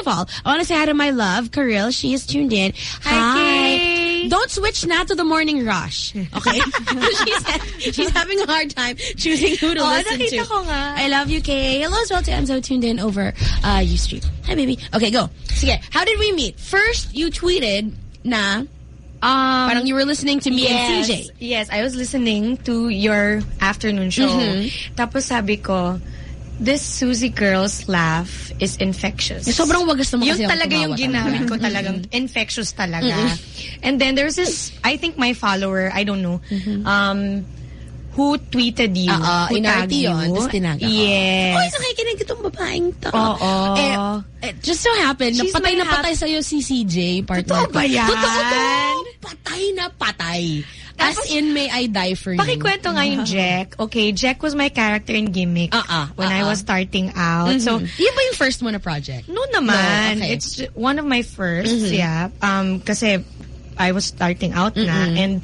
of all, I want to say hi to my love, Karil. She is tuned in. Hi, Kay. Don't switch na to the morning rush. Okay? she's, she's having a hard time choosing who to Oh, listen to. ko nga. I love you, Kay. Hello as well to Enzo tuned in over uh, Ustream. Hi, baby. Okay, go. Sige, how did we meet? First, you tweeted na Um, parang you were listening to me yes, and CJ. Yes, I was listening to your afternoon show. Mhm. Tapos sabi ko, this Susie girl's laugh is infectious. Sobrang wagas naman Yung kasi talaga yung tumawa ginamit talaga. ko talagang infectious talaga. Mhm. And then there's this, I think my follower, I don't know, Mm-hmm. um, who tweeted you. Oo, tagged you. yun, tapos tinaga ko. Yes. Oy, nakikinig itong babaeng to. Oo. Eh, eh, just so happened, She's napatay na patay sa'yo si CJ, partner Totoo ba yan? Totoo to. Patay na patay. As in, may I die for you. Pakikwento nga yung Jack. Okay, Jack was my character in Gimmick Uh-uh, when I uh-uh. was starting out. So, Mhm. yun ba yung first mo na project? No naman. No, okay. It's one of my 1st Mhm. yeah. Um, kasi I was starting out na. Mhm. And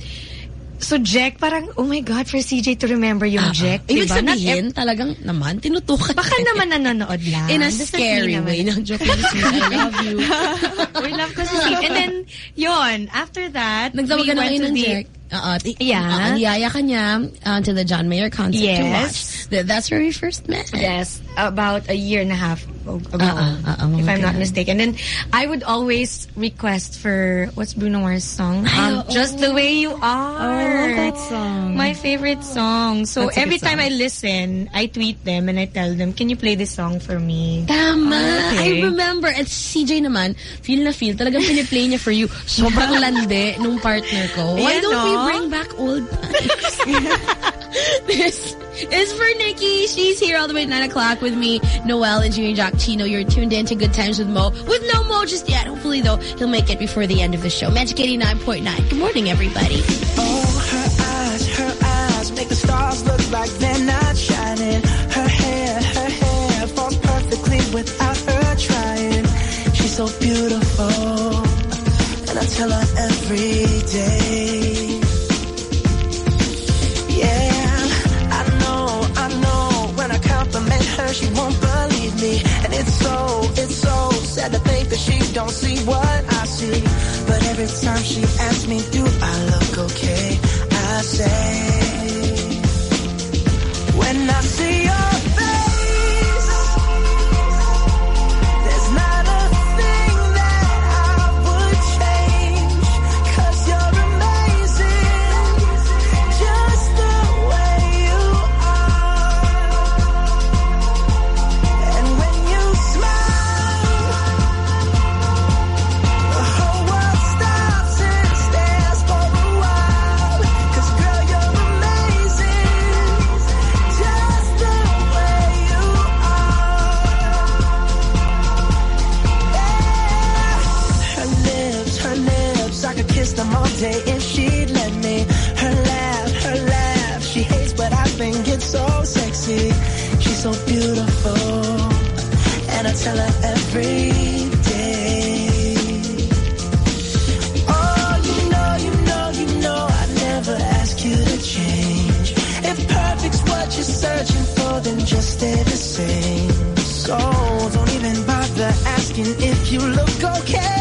so Jack, parang, oh my God, for CJ to remember yung Jack. Ibig diba? Not sabihin, ev- talagang naman, tinutukan. Baka naman nanonood lang. In a Doesn't scary way. No, joke. I love you. We love ko si. And then, yon after that, Nagtawagan we na went kayo to ng the... Jack. Uh, Oo, ti- Yeah. Oo, niyaya ka niya uh, to the John Mayer concert to Yes. watch. That's where we first met. Yes, about a year and a half ago, Uh-uh, uh-uh, if I'm not mistaken. And then I would always request for what's Bruno Mars song? Um, Just the way you are. Oh, that song. My favorite song. So That's every time song. I listen, I tweet them and I tell them, "Can you play this song for me?" Tama. I Okay. remember. At CJ naman, feel na feel. Talagang piniplay niya for you. Sobrang lande nung partner ko. Why Ayan, don't we bring back old times? this is for Nikki. She's here all the way at 9 o'clock with me, Noel and Jimmy Jock Chino. You're tuned in to Good Times with Mo. With no Mo just yet. Hopefully, though, he'll make it before the end of the show. Magic 89.9. Good morning, everybody. Oh, her eyes, her eyes make the stars look like they're not shining. Her hair, her hair falls perfectly without her trying. She's so beautiful, and I tell her every stay the same. So don't even bother asking if you look okay.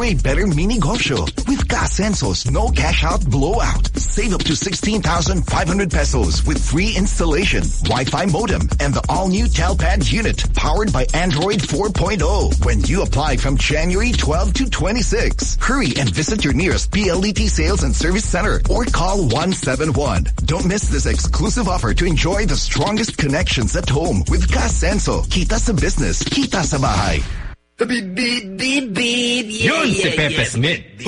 For a better mini golf show. With Casenso's no cash out blowout. Save up to 16,500 pesos with free installation, Wi-Fi modem, and the all-new Telpad unit powered by Android 4.0 when you apply from January 12 to 26. Hurry and visit your nearest PLDT sales and service center or call 171. Don't miss this exclusive offer to enjoy the strongest connections at home with Casenso. Kita sa business, kita sa bahay. Yun si Pepe Smith.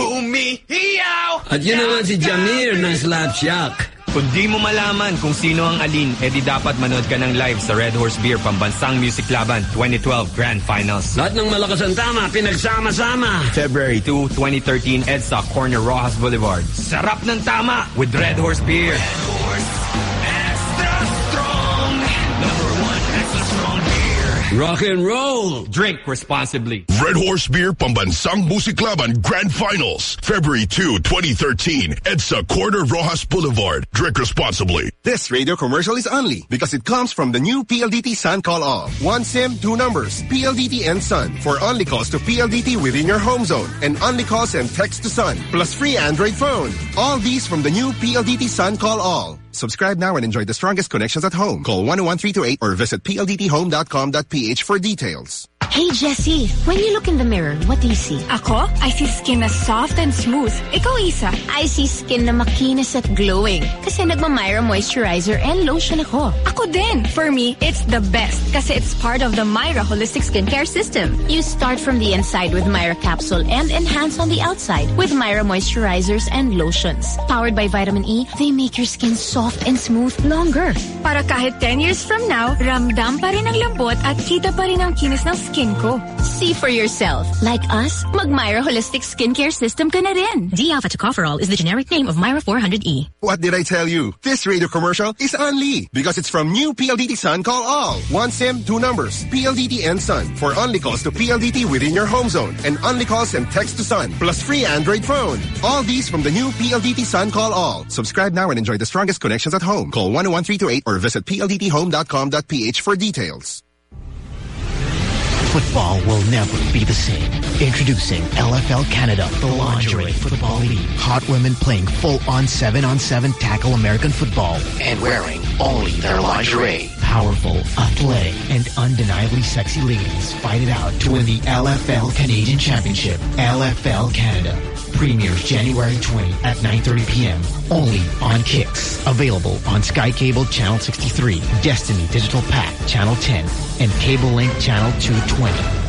At yun naman si Jamir ng Slapshack. Kung di mo malaman kung sino ang alin, edi dapat manood ka ng live sa Red Horse Beer Pambansang Music Laban 2012 Grand Finals. Lahat ng malakas ang tama, pinagsama-sama. February 2, 2013, EDSA, Corner Rojas Boulevard. Sarap ng tama with Red Horse Beer. Rock and roll. Drink responsibly. Red Horse Beer Pambansang Muziklaban Grand Finals, February 2, 2013, EDSA Corner Roxas Boulevard. Drink responsibly. This radio commercial is only because it comes from the new PLDT Sun Call All. One SIM, two numbers, PLDT and Sun. For only calls to PLDT within your home zone and only calls and text to Sun. Plus free Android phone. All these from the new PLDT Sun Call All. Subscribe now and enjoy the strongest connections at home. Call 101328 or visit pldthome.com.ph for details. Hey, Jessie, when you look in the mirror, what do you see? Ako? I see skin na soft and smooth. Ikaw, Isa? I see skin na makinis at glowing. Kasi nagmamyra moisturizer and lotion ako. Ako din. For me, it's the best. Kasi it's part of the Myra Holistic Skincare System. You start from the inside with Myra capsule and enhance on the outside with Myra moisturizers and lotions. Powered by vitamin E, they make your skin soft and smooth longer. Para kahit 10 years from now, ramdam pa rin ang lambot at kita pa rin ang kinis ng skin ko. See for yourself. Like us, mag-Myra Holistic Skincare System ka na rin. D-alpha tocopherol is the generic name of Myra 400E. What did I tell you? This radio commercial is only because it's from new PLDT Sun Call All. One SIM, two numbers, PLDT and Sun. For only calls to PLDT within your home zone and only calls and text to Sun. Plus free Android phone. All these from the new PLDT Sun Call All. Subscribe now and enjoy the strongest connections at home. Call 101328 or visit pldthome.com.ph for details. Football will never be the same. Introducing LFL Canada, the lingerie football league. Hot women playing full-on seven-on-seven tackle American football and wearing only their lingerie. Powerful, athletic, and undeniably sexy ladies fight it out to win the LFL Canadian Championship. LFL Canada premieres January 20 at 9.30 p.m. Only on Kix. Available on Sky Cable Channel 63, Destiny Digital Pack Channel 10, and Cable Link Channel 220.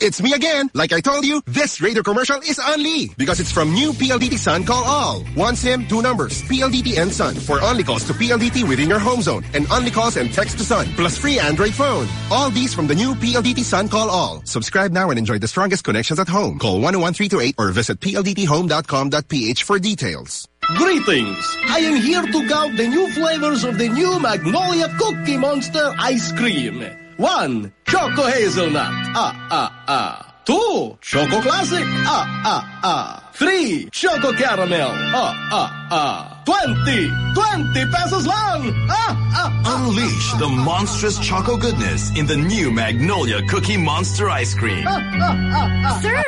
It's me again. Like I told you, this radio commercial is only because it's from new PLDT Sun Call All. One SIM, two numbers, PLDT and Sun for only calls to PLDT within your home zone and only calls and text to Sun plus free Android phone. All these from the new PLDT Sun Call All. Subscribe now and enjoy the strongest connections at home. Call 101328 or visit pldthome.com.ph for details. Greetings! I am here to count the new flavors of the new Magnolia Cookie Monster ice cream. One, Choco Hazelnut. Ah, ah, ah. Two, Choco Classic. Ah, ah, ah. Three, Choco Caramel. Ah, ah, ah. Twenty, twenty pesos lang. Ah, ah, ah. Unleash the monstrous choco goodness in the new Magnolia Cookie Monster Ice Cream. ah, ah, ah, ah. Sir,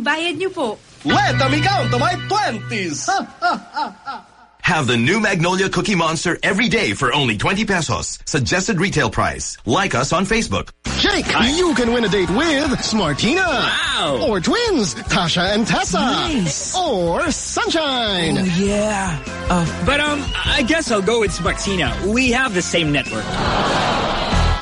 bayad niyo po. Let me count my twenties. Ah, ah, ah, ah. Have the new Magnolia Cookie Monster every day for only 20 pesos. Suggested retail price. Like us on Facebook. Jake, you can win a date with Smartina. Wow. Or twins, Tasha and Tessa. Nice. Or Sunshine. Oh, yeah. Uh, but um, I guess I'll go with Smartina. We have the same network.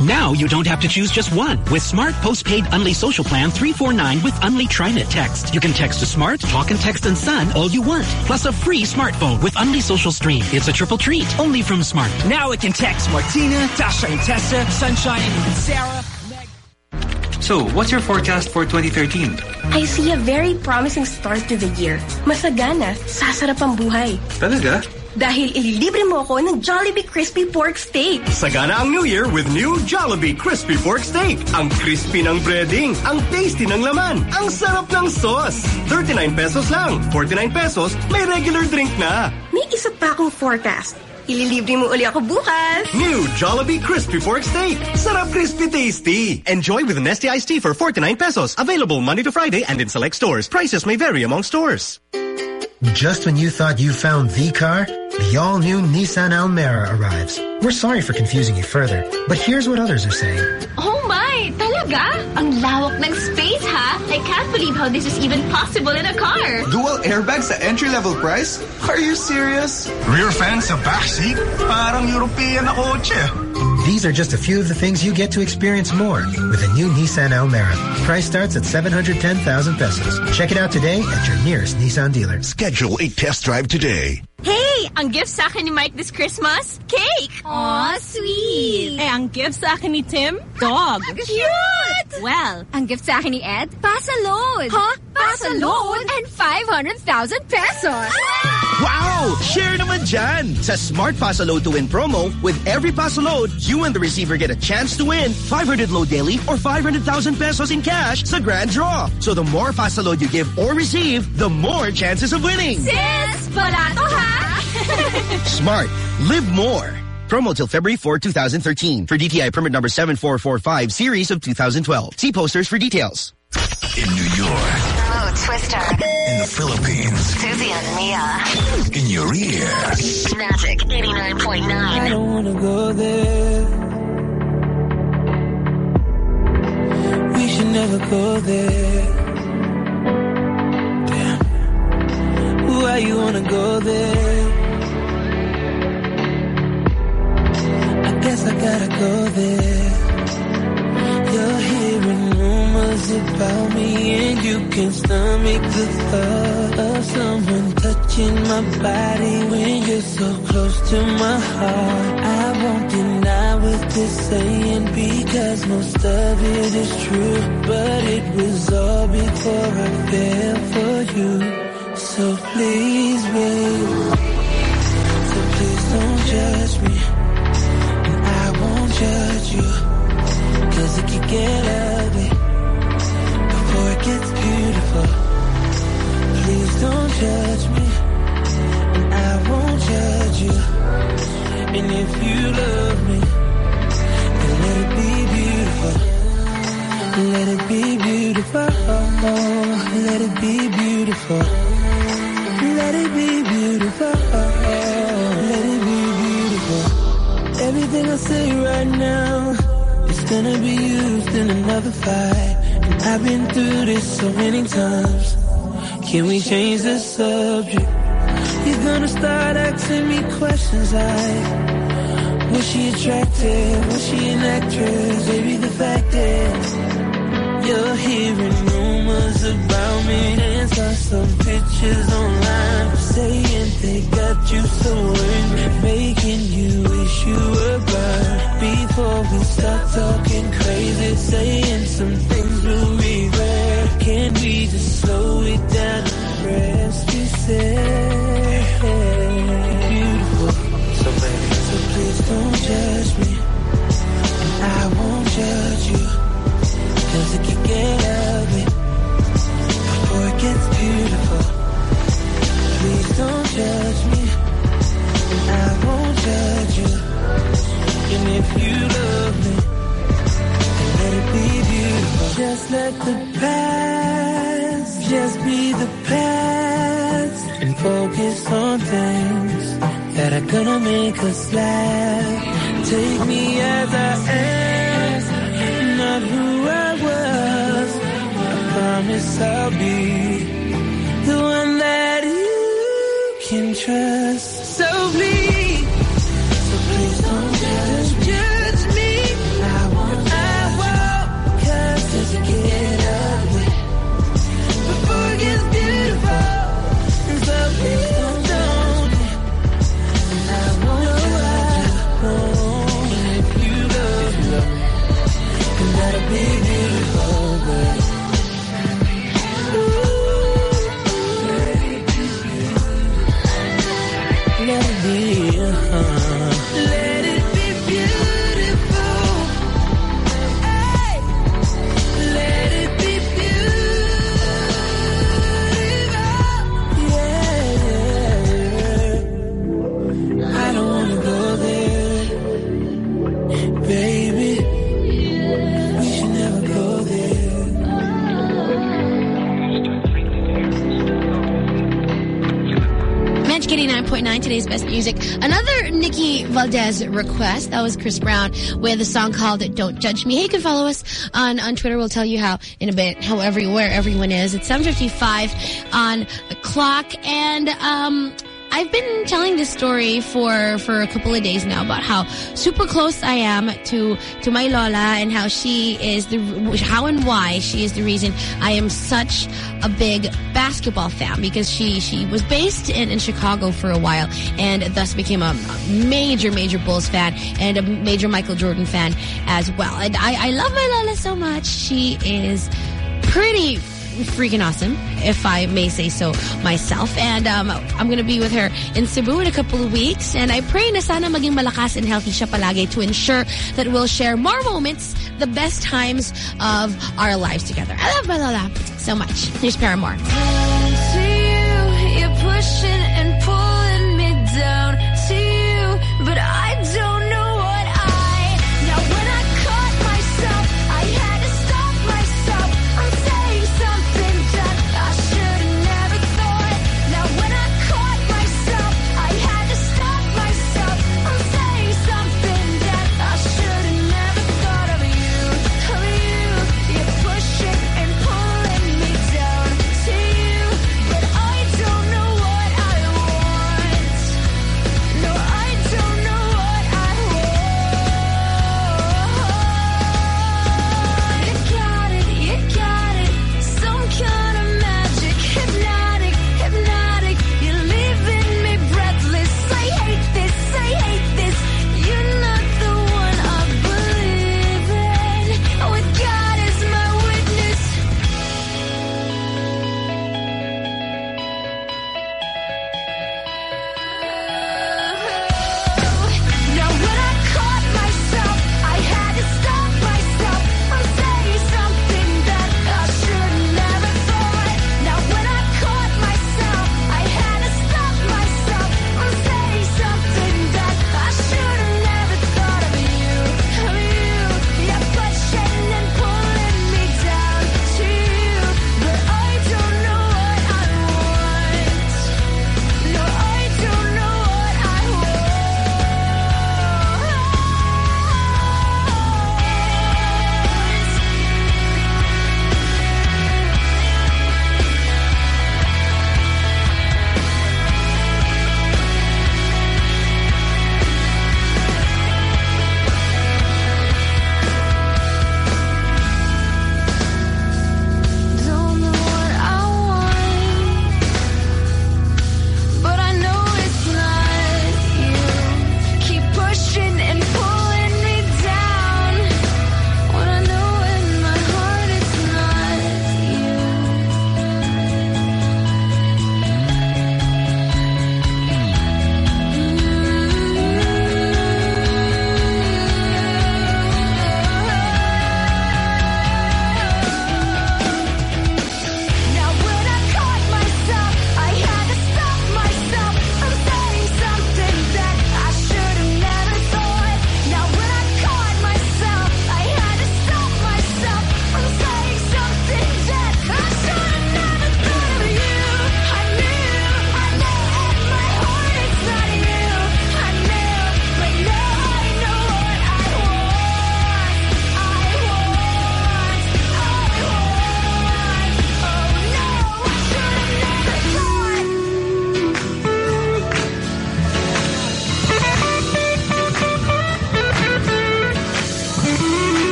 Now you don't have to choose just one. With Smart Postpaid Unli Social Plan 349 with Unli TriNet Text. You can text to Smart, talk and text and Sun all you want. Plus a free smartphone with Unli Social Stream. It's a triple treat. Only from Smart. Now I can text Martina, Tasha and Tessa, Sunshine and Sarah. So, what's your forecast for 2013? I see a very promising start to the year. Masagana, sasarap ang buhay. Talaga? Dahil ililibre mo ako ng Jollibee Crispy Pork Steak. Sagana ang New Year with new Jollibee Crispy Pork Steak. Ang crispy ng breading, ang tasty ng laman, ang sarap ng sauce. 39 pesos lang. 49 pesos, may regular drink na. May isa pa akong forecast. Ililibre mo uli ako bukas. New Jollibee Crispy Pork Steak. Sarap crispy tasty. Enjoy with Nesty Iced Tea for 49 pesos. Available Monday to Friday and in select stores. Prices may vary among stores. Just when you thought you found the car, the all-new Nissan Almera arrives. We're sorry for confusing you further, but here's what others are saying. Oh my! Talaga? Ang lawak ng space, ha? I can't believe how this is even possible in a car. Dual airbags at entry-level price? Are you serious? Rear fan sa backseat? Parang European na kotse. These are just a few of the things you get to experience more with the new Nissan Almera. Price starts at 710,000 pesos. Check it out today at your nearest Nissan dealer. Schedule a test drive today. Hey! Ang gift sa akin ni Mike this Christmas? Cake! Aw, sweet! Eh, ang gift sa akin ni Tim? Dog! Cute! Well, Ang gift sa akin ni Ed, pasa load. Huh? Pasa load? And 500,000 pesos. Wow! Share naman dyan! Sa Smart Pasa Load to Win promo, with every Pasa Load, you and the receiver get a chance to win 500 load daily or 500,000 pesos in cash sa grand draw. So the more Pasa Load you give or receive, the more chances of winning. Sis, barato ha? Smart. Live more. Promo till February 4, 2013 for DTI permit number 7445 series of 2012. See posters for details. In New York, Mo Twister. in the Philippines, Susie and Mia. in your ear. Magic 89.9. don't wanna go there. We should never go there. Damn. Why you wanna go there? I guess I gotta go there. Rumors about me and you can stomach the thought of someone touching my body when you're so close to my heart. I won't deny what they're saying because most of it is true, but it was all before I fell for you. So please, babe, so please don't judge me, and I won't judge you. Cause it can get ugly before it gets beautiful. Please don't judge me, and I won't judge you. And if you love me, then let it be beautiful. Let it be beautiful. Let it be beautiful. Let it be beautiful. Let it be beautiful. Everything I say right now it's gonna be used in another fight. I've been through this so many times. Can we change the subject? You're gonna start asking me questions like Was she attractive? Was she an actress? Baby, the fact is You're hearing rumors about me and saw some pictures online saying they got you so angry, making you wish you were gone. Before we start talking crazy, saying some things Can we just slow it down? And so please don't judge me, and I won't judge Just let the past just be the past and focus on things that are gonna make us laugh. Take me as I am, not who I was. I promise I'll be the one that you can trust. So please, today's best music. Another Nikki Valdez request. That was Chris Brown with a song called Don't Judge Me. Hey, you can follow us on, on Twitter. We'll tell you how in a bit, however, where everyone is. It's 7.55 on the clock. And, um, I've been telling this story for for a couple of days now about how super close I am to to my Lola and how she is the how and why she is the reason I am such a big basketball fan because she she was based in, in Chicago for a while and thus became a major major Bulls fan and a major Michael Jordan fan as well. And I, I love my Lola so much. She is pretty freaking awesome, if I may say so myself. And um, I'm gonna be with her in Cebu in a couple of weeks. And I pray na sana maging malakas and healthy siya palagi to ensure that we'll share more moments, the best times of our lives together. I love my Lola so much. Here's Paramore.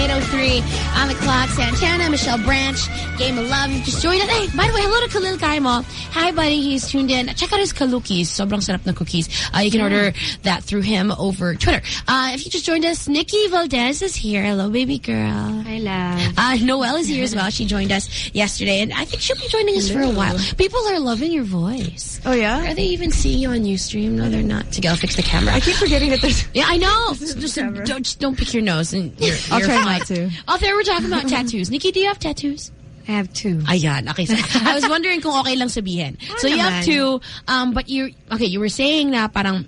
803 on the clock. Santana, Michelle Branch, Game of Love. You just joined us. Hey, by the way, hello to Khalil Kaimo. Hi, buddy. He's tuned in. Check out his kalukis. Sobrang sarap na cookies. Uh, you can order that through him over Twitter. Uh, if you just joined us, Nikki Valdez is here. Hello, baby girl. Hi, love. Uh, Noelle is here as well. She joined us yesterday, and I think she'll be joining us for a while. People are loving your voice. Oh, yeah? Are they even seeing you on Ustream? No, they're not. To go fix the camera. I keep forgetting that there's... Yeah, I know. Just don't, just don't pick your nose. And you're, I'll you're try fine. not. Oh, there we're talking about tattoos. Nikki, do you have tattoos? I have two. Ayan, okay. So, I was wondering kung okay lang sabihin. so you have two, um, but you okay, you were saying na parang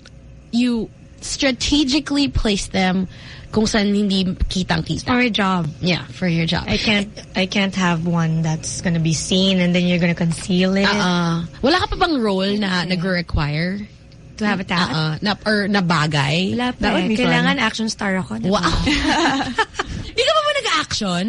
you strategically place them kung saan hindi kitang-kita. For a job. Yeah, for your job. I can't I can't have one that's gonna be seen and then you're gonna conceal it. Uh, wala ka pa bang role na nag-require? To have a tat? Uh, na, or na bagay? Wala pa That would eh. be fun. Kailangan action star ako. Wow. Hindi ka pa ba nag-action?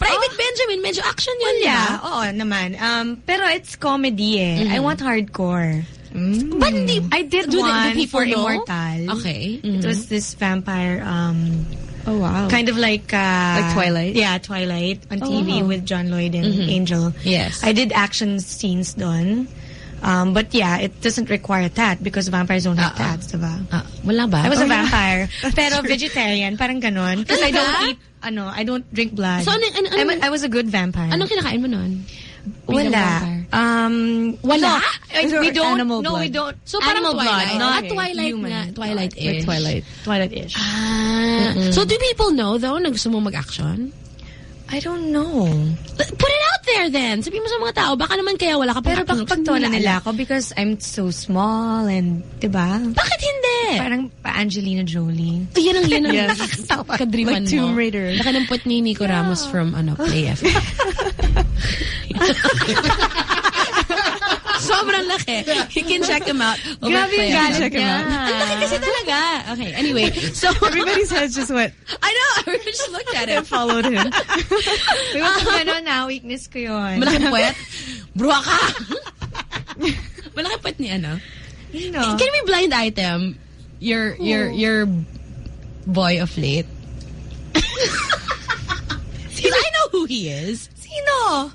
Private Benjamin, medyo action yun, Oh. Yeah, di ba? oo naman. Um, pero it's comedy eh. I want hardcore. But hindi, I did do the- the for know? Imortal. Okay. It was this vampire, um, Oh, wow. kind of like... Uh, Like Twilight? Yeah, Twilight on Oh, TV wow. with John Lloyd and Mhm. Angel. Yes. I did action scenes done. Um, but yeah, it doesn't require tat because vampires don't have tats, diba? Ah, wala ba? I was a Oh, yeah. vampire. pero vegetarian, parang ganon. Because I don't eat, ano, I don't drink blood. So, ano- ano- ano- I'm a- I was a good vampire. Anong kinakain mo nun? Wala. Um, Wala? No, we don't. animal no, blood? we don't. So, parang animal blood, Twilight. not Ah, Twilight human. nga. Twilight-ish. Twilight. Twilight-ish. Ah. So, do people know, though, na gusto mo mag-action? I don't know. Put it out there, then. Sabihin mo sa mga tao, baka naman kaya wala ka Pero baka pagtawa na nila ako because I'm so small and, di ba? Bakit hindi? Parang pa Angelina Jolie. Oh, yan ang, yan ang Yes. kadriman Like. Tomb Raider. Nakanampot ni Nico Ramos from, ano, Play FM. Sobrang laki. You can check him out. over Grabe Play yung FM. galit Check him out. Ang laki kasi talaga. Okay, anyway. So, Everybody's head just went. I know. I just looked at it. I followed him. May mga um, gano'n na, weakness ko yun. Malaki puwet? Bruha ka! Malaki puwet ni ano? You know. Can we blind item your your your boy of late? Because I know who he is. Sino?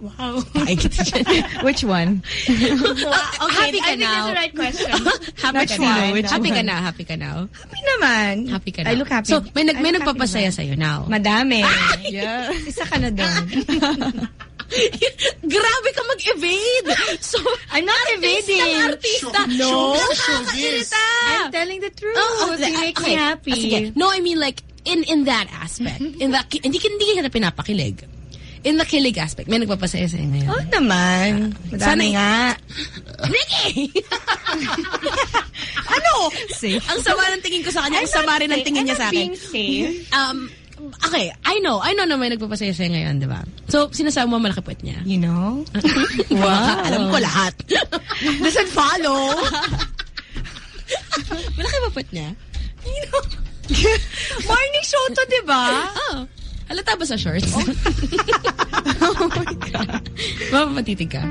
Wow. Which one? okay, I happy ka think now. that's the right question. happy Not ka sure now. which Happy ka one. na. Happy ka now. Happy naman. Happy ka I now. look happy. So, may, nag, I may nagpapasaya naman. sa'yo now. Madami. Yeah. Isa ka na doon. Grabe ka mag-evade. So, I'm not evading. Artista, artista. No. Nakakasalita. I'm telling the truth. Oh, you make me okay. happy. Ah, sige. No, I mean like, in in that aspect. In that, hindi, hindi kita pinapakilig. In the kilig aspect, may nagpapasaya sa'yo ngayon. Oo naman. Madami Sana- nga. Nikki! ano? Safe. Ang sama ng tingin ko sa kanya, ang sama rin ng tingin niya sa akin. being safe. Um, okay, I know. I know na may nagpapasaya sa'yo ngayon, di ba? So, sinasabi mo malaki puwet niya. You know? wow. Alam ko lahat. Doesn't follow. malaki ba puwet niya? You know? Morning show to, di ba? Oh. Halata ba sa shorts? oh my God. Mapapatitig ka?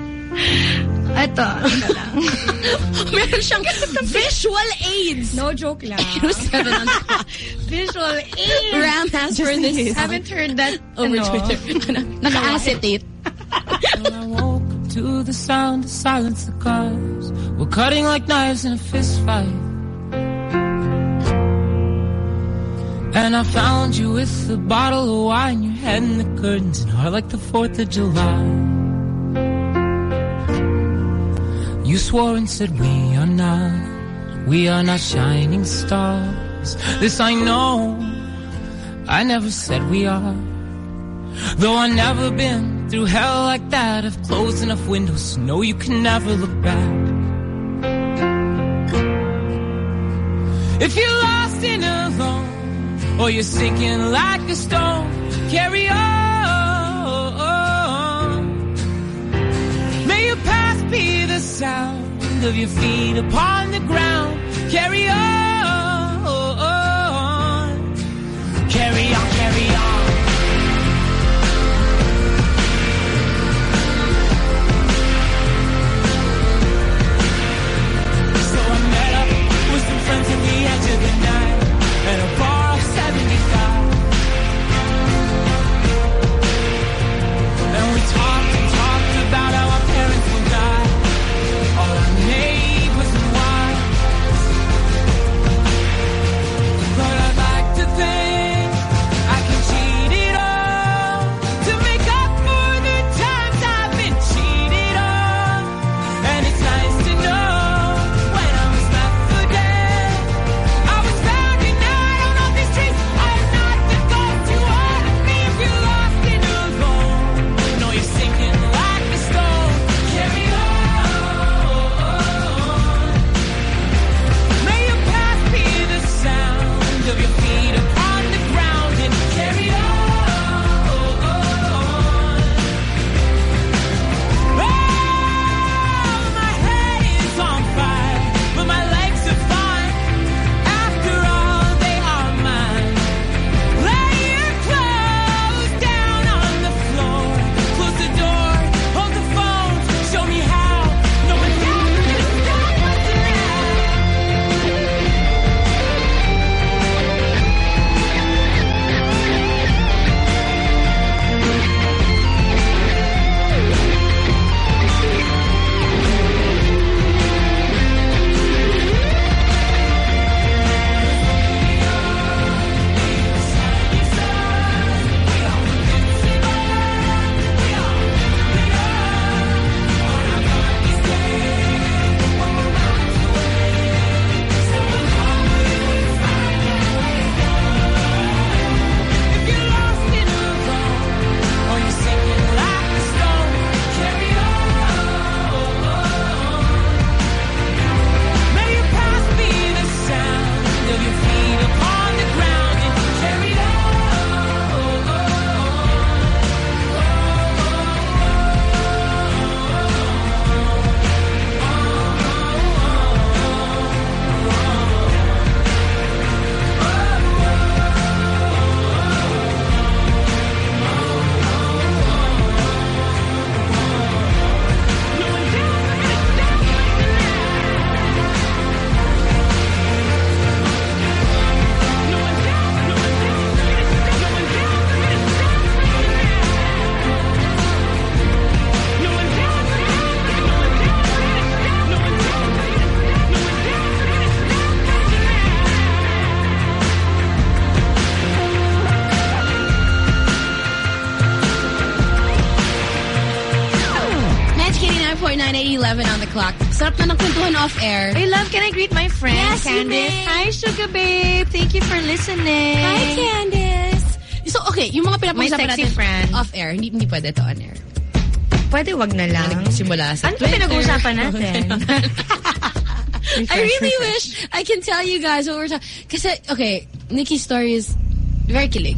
Ito. Meron siyang visual aids. No joke lang. Seven on the clock. Visual aids. Ram has for this. Haven't heard that over ano. Twitter. Naka-acetate. I woke to the sound of silence, the cars were cutting like knives in a fist fight. And I found you with a bottle of wine, your head in the curtains, and heart like the 4th of July. You swore and said we are not, we are not shining stars. This I know, I never said we are. Though I've never been through hell like that, I've closed enough windows to know you can never look back. If you're lost and alone, or you're sinking like a stone, carry on. May your past be the sound of your feet upon the ground. Carry on. Sarap na ng kwentuhan off-air. I love, can I greet my friend, Yes, Candice? Hi, Sugar Babe. Thank you for listening. Hi, Candice. So, okay, yung mga My pinapag-usapan sexy natin friend. off-air, hindi, hindi pwede to on-air. Pwede wag na lang. Simula sa Ano ba pinag-uusapan natin? I really wish I can tell you guys what we're talking. Kasi, okay, Nikki's story is very killing.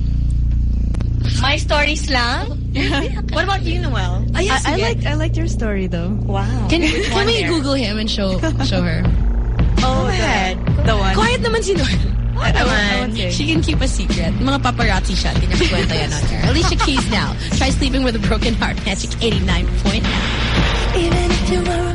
My stories lang? what about you, Noel? Oh, yes, I, I sige. like I like your story though. Wow. Can, Which can we there? Google him and show show her? Oh, Go ahead. The one. Quiet naman si Noel. What naman? She can keep a secret. Mga paparazzi siya. Hindi yan on air. Alicia Keys now. Try sleeping with a broken heart. Magic 89.9. Even if you were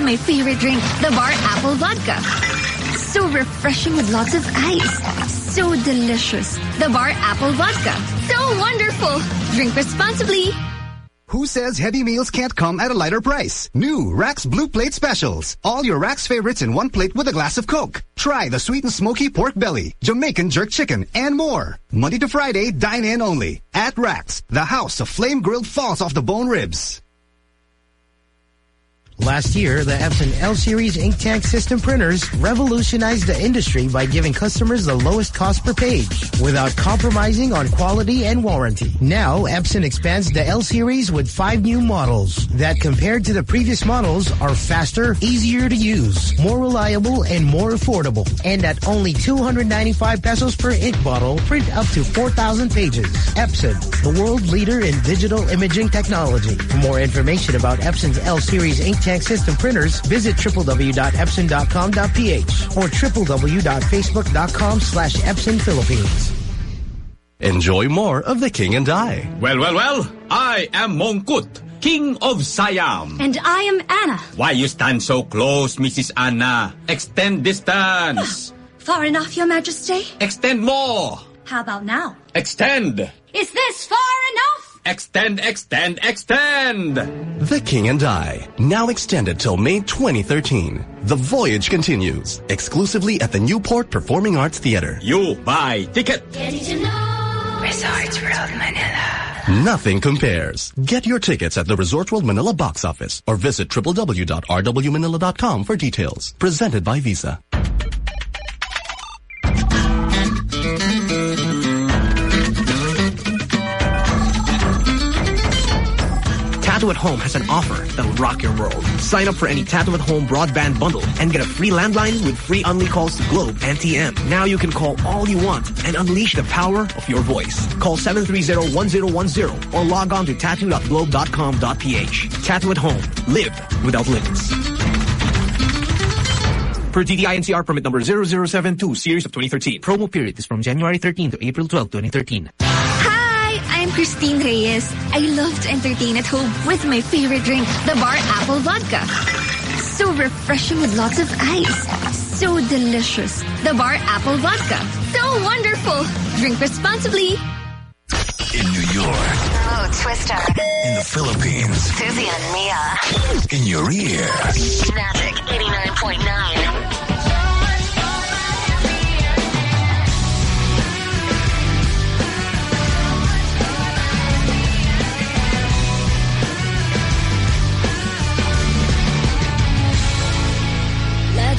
my favorite drink, the Bar Apple Vodka. So refreshing with lots of ice. So delicious. The Bar Apple Vodka. So wonderful. Drink responsibly. Who says heavy meals can't come at a lighter price? New Racks Blue Plate Specials. All your Racks favorites in one plate with a glass of Coke. Try the sweet and smoky pork belly, Jamaican jerk chicken, and more. Monday to Friday, dine in only. At Racks, the house of flame grilled falls off the bone ribs. Last year, the Epson L-Series ink tank system printers revolutionized the industry by giving customers the lowest cost per page without compromising on quality and warranty. Now, Epson expands the L-Series with five new models that compared to the previous models are faster, easier to use, more reliable, and more affordable. And at only 295 pesos per ink bottle, print up to 4,000 pages. Epson, the world leader in digital imaging technology. For more information about Epson's L-Series ink tank system printers, visit www.epson.com.ph or www.facebook.com slash Epson Philippines. Enjoy more of The King and I. Well, well, well, I am Mongkut, King of Siam. And I am Anna. Why you stand so close, Mrs. Anna? Extend distance. Far enough, Your Majesty? Extend more. How about now? Extend. Is this far enough? Extend, extend, extend! The King and I, now extended till May 2013. The voyage continues, exclusively at the Newport Performing Arts Theater. You buy ticket! Resorts World Manila. Nothing compares. Get your tickets at the Resort World Manila box office or visit www.rwmanila.com for details. Presented by Visa. Tattoo at Home has an offer that'll rock your world. Sign up for any Tattoo at Home broadband bundle and get a free landline with free only calls to Globe and TM. Now you can call all you want and unleash the power of your voice. Call 730-1010 or log on to tattoo.globe.com.ph. Tattoo at Home. Live without limits. Per DTI NCR permit number 0072 series of 2013. Promo period is from January 13 to April 12, 2013. Hi, Christine Reyes. I love to entertain at home with my favorite drink, the Bar Apple Vodka. So refreshing with lots of ice. So delicious. The Bar Apple Vodka. So wonderful. Drink responsibly. In New York, Oh, Twister. in the Philippines, Susie and Mia. in your ear. Magic 89.9.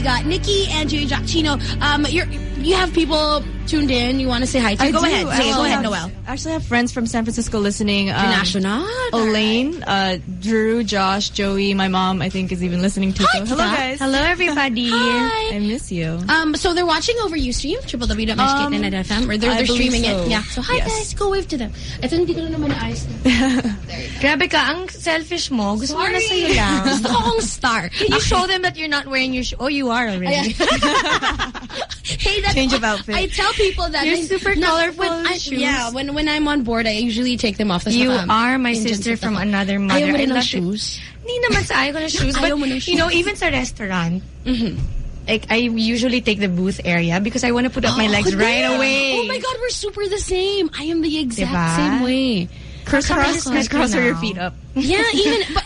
We got Nikki, and Jack Chino. Um, you're, you have people tuned in. You want to say hi to? I go do. ahead. Say, go ahead, have- Noel. Actually, I have friends from San Francisco listening. Um, International. Elaine, uh, Drew, Josh, Joey, my mom, I think, is even listening to. Hi, so, hello, guys. Hello, everybody. Hi. I miss you. Um, so they're watching over Ustream, www.magic.net.fm, or they're, they're streaming so. it. Yeah. So hi Yes. guys, go wave to them. Ito hindi ko na naman naayos na. Grabe ka, ang selfish mo. Gusto mo na sa'yo lang. Gusto ko akong star. Can you show them that you're not wearing your shoes? Oh, you are already. hey, that's Change of outfit. I tell people that You're I- super no, colorful when I, shoes. Yeah, when when I'm on board, I usually take them off. Tas You naka- are my sister from another mother. Ayaw mo rin ng shoes? Hindi naman sa ayaw ko ng shoes. But, ng you know, even sa restaurant, mm-hmm. like, I usually take the booth area because I want to put up my Oh, legs right away. Oh my God, we're super the same. I am the exact Diba? same way. Cross, cross, Nakakamiss cross, ka your feet up. Yeah, even but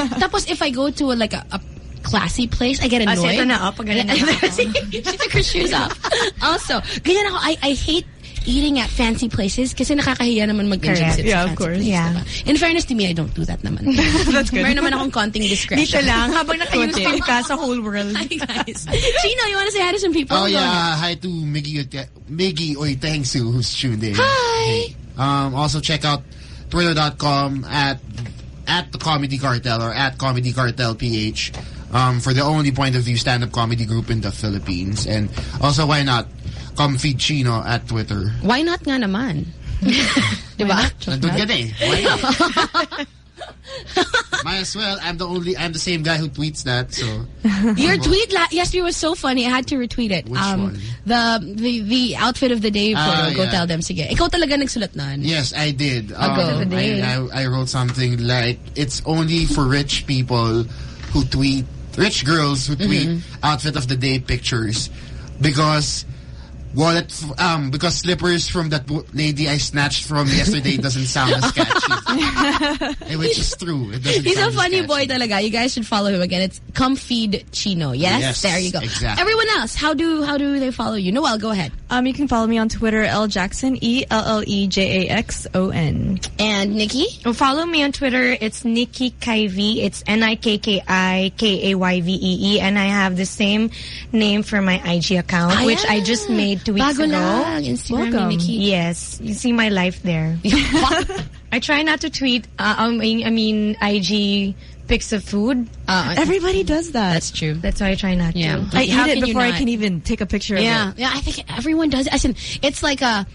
uh, tapos if I go to a, like a, a classy place, I get Ah, annoyed. so ito na, oh, pag na she took her shoes off. also, ganyan ako. I, I hate eating at fancy places kasi nakakahiya naman mag-Indian Correct. sit Yeah, sa of fancy course. place, Yeah. diba? In fairness to me, I don't do that naman. That's good. Meron naman akong konting discretion. Dito lang, habang Konti. ka sa whole world. Hi guys. Chino, you want to say hi to some people? Oh Go yeah, ahead. hi to Miggy Ote- Miggy Oitengsu who's tuned in. Hi. Hey. Um, also check out twitter.com at at the Comedy Cartel or at Comedy Cartel PH um, for the only point of view stand-up comedy group in the Philippines. And also, why not come feed Chino at Twitter? Why not nga naman? diba? Nandun ka na eh. Why not? Might as well. I'm the only. I'm the same guy who tweets that. So Your tweet la- yesterday was so funny. I had to retweet it. Which um, one? The, the the outfit of the day photo. Ah, Go yeah. tell them. Sige. Ikaw talaga nagsulat nun. Yes, I did. Ago. Um, I, I, I wrote something like, it's only for rich people who tweet, rich girls who tweet Mm-hmm. outfit of the day pictures because wallet, f- um, because slippers from that lady I snatched from yesterday doesn't sound as catchy. Which is true. It He's a sound as funny catchy. boy talaga. You guys should follow him again. It's Come Feed Chino. Yes? Yes, there you go. exactly. Everyone else, how do how do they follow you? Noel, go ahead. Um, you can follow me on Twitter, L Jackson, E L L E J A X O N. And Nikki? Oh, follow me on Twitter. It's Nikki Kayvee. It's N-I-K-K-I-K-A-Y-V-E-E. And I have the same name for my IG account, Ah, which I just made two weeks Bago ago. lang. Instagram Welcome. Nikki. Yes. You see my life there. I try not to tweet, uh, I mean, I mean, IG pics of food. Uh, Everybody does that. that's true. That's why I try not Yeah. to. I How eat it before I can even take a picture Yeah. of it. Yeah, I think everyone does it. As in, it's like a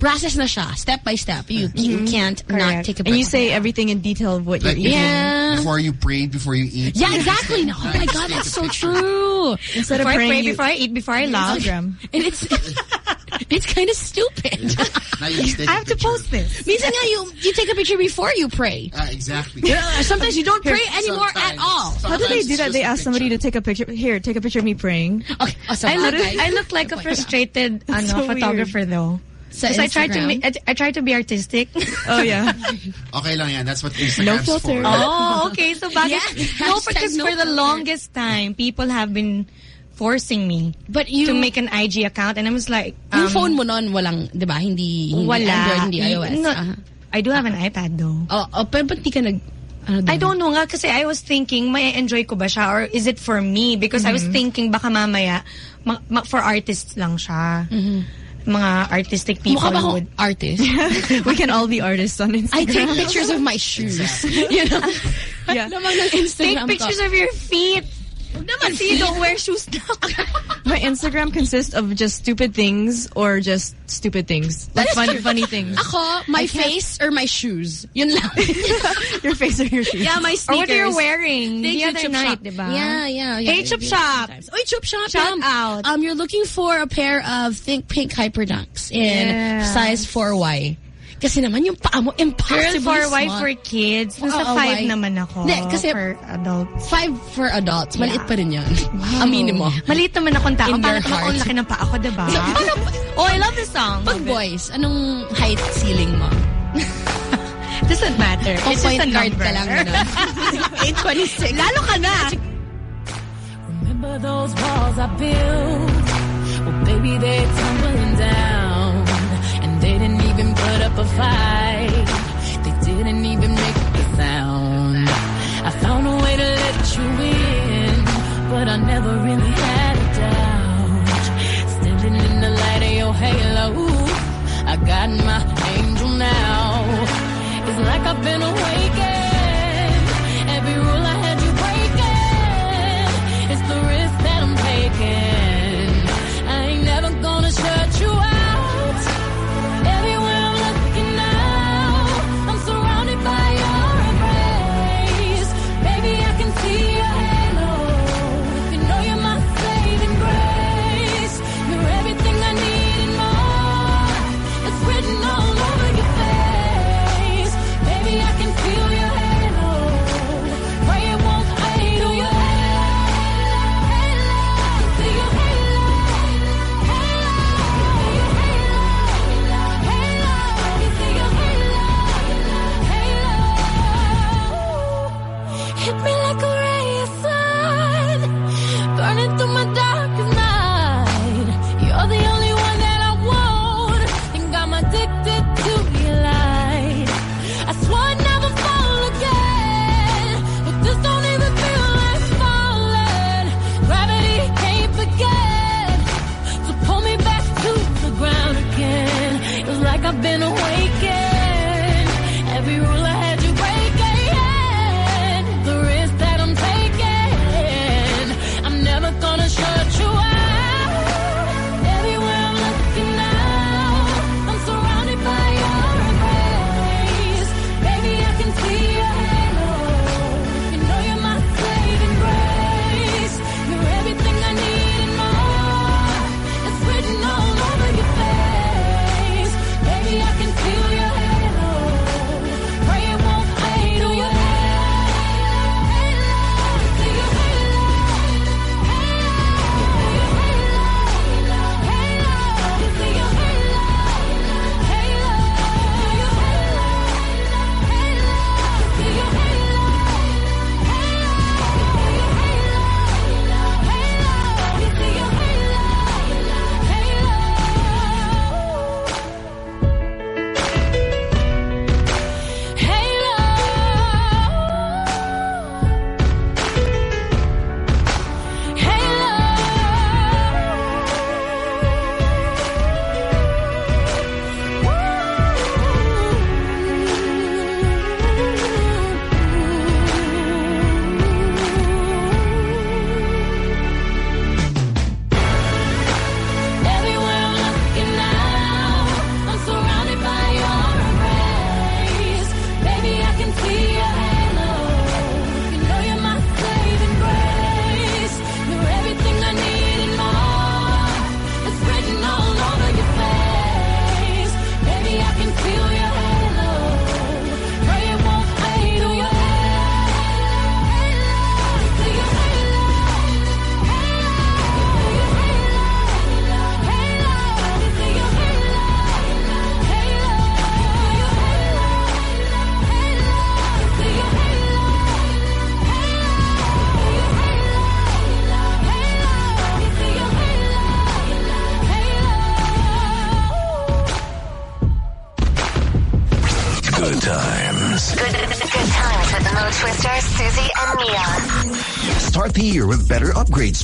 process na siya, step by step. You, you can't not take a picture. And you picture. say everything in detail of what you're Like, eating. Yeah. Before you pray, before you eat. Yeah, exactly. No, oh my God, that's so true. Instead Before of I praying, pray, you, before I eat, before I laugh. Instagram. And it's it's kind of stupid. Now you just take I a have to post this. Minsan nga, you, you take a picture before you pray. Ah, exactly. Yeah, Sometimes you don't pray anymore at Sometimes. all. How do they do that? They ask somebody to take a picture. Here, take a picture of me praying. Okay. Oh, so I look. I look like a frustrated ano, so photographer though. Sa Because I try to Instagram? ma- I, I try to be artistic. Oh, yeah. Okay lang yan. That's what Instagram's No filter. for. oh, okay. So bakit? Yeah. No, Hashtag because no for the longest time, people have been forcing me But you, to make an IG account, and I was like, yung um, phone mo nun, walang, di ba, hindi, hindi wala. Android, hindi iOS. No, Aha. I do have an iPad though. Oh, oh, pero ba't di ka nag, ano I don't know nga kasi I was thinking, may enjoy ko ba siya or is it for me? Because I was Mm-hmm. thinking baka mamaya ma- ma- for artists lang siya. Mga artistic people. Mukha ba would. artist? we can all be artists on Instagram. I take pictures of my shoes. you know? Yeah. Take pictures of your feet. Naman, you don't wear shoes now. My Instagram consists of just stupid things or just stupid things. Like That is fun, funny things. Ako, my I can't- face or my shoes. Yun lang. your face or your shoes. yeah, my or sneakers. what you're wearing Thank the you, other Chup night, diba? Yeah, yeah. yeah Hey, Chup Shop. Oy, Chup Shop. Shout out. Um, you're looking for a pair of Think Pink Hyper Dunks in Yeah. size 4Y. Kasi naman yung paa mo Girl, impossibly for small. wife for kids. Nasa Oo, five why? naman ako. Hindi, kasi- for adults. Five for adults. Maliit Yeah. pa rin yan. Aminin mo. Maliit naman akong tao. In Paano your ko heart. ang laki ng paa ko, diba? So, oh, I love this song. pag boys, anong height ceiling mo? Doesn't matter. O It's just a guard number. ka lang. Ganun. 826. Lalo ka na. Remember those walls I built? Well, baby, they're tumbling down. A fight. They didn't even make a sound. I found a way to let you in, but I never really had a doubt. Standing in the light of your halo, I got my angel now. It's like I've been awakened.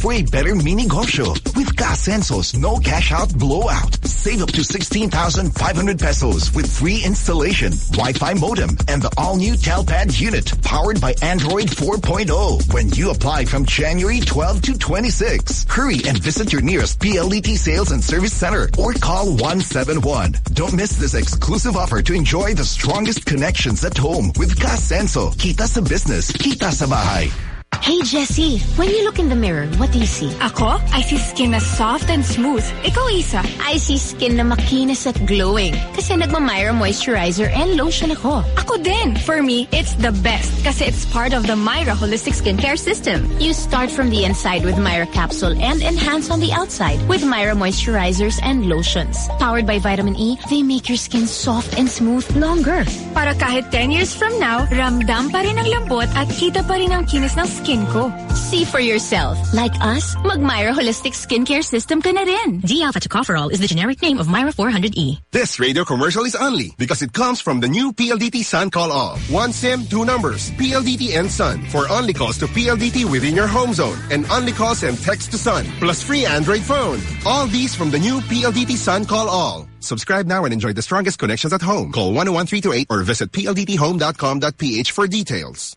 For a better mini golf show with Casenso's no cash out blowout. Save up to 16,500 pesos with free installation, Wi-Fi modem, and the all-new Telpad unit powered by Android 4.0 when you apply from January 12 to 26. Hurry and visit your nearest PLDT sales and service center or call 171. Don't miss this exclusive offer to enjoy the strongest connections at home with Casenso. Kita sa business, kita sa bahay. Hey, Jessie, when you look in the mirror, what do you see? Ako? I see skin na soft and smooth. Ikaw, Isa? I see skin na makinis at glowing. Kasi nagmamyra moisturizer and lotion ako. Ako din. For me, it's the best. Kasi it's part of the Myra Holistic Skincare System. You start from the inside with Myra capsule and enhance on the outside with Myra moisturizers and lotions. Powered by vitamin E, they make your skin soft and smooth longer. Para kahit 10 years from now, ramdam pa rin ang lambot at kita pa rin ang kinis ng skin ko. See for yourself. Like us, mag-Myra Holistic Skincare System ka na rin. D-alpha tocopherol is the generic name of Myra 400E. This radio commercial is only because it comes from the new PLDT Sun Call All. One SIM, two numbers. PLDT and Sun for only calls to PLDT within your home zone and only calls and text to Sun plus free Android phone. All these from the new PLDT Sun Call All. Subscribe now and enjoy the strongest connections at home. Call 101328 or visit pldthome.com.ph for details.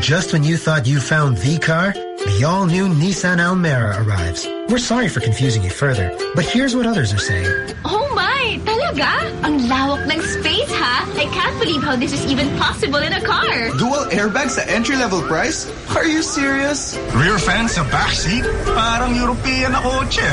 Just when you thought you found the car, the all-new Nissan Almera arrives. We're sorry for confusing you further, but here's what others are saying. Oh my! Talaga? Ang lawak ng space, ha? I can't believe how this is even possible in a car. Dual airbags at entry-level price? Are you serious? Rear fan sa backseat? Parang European na kotse.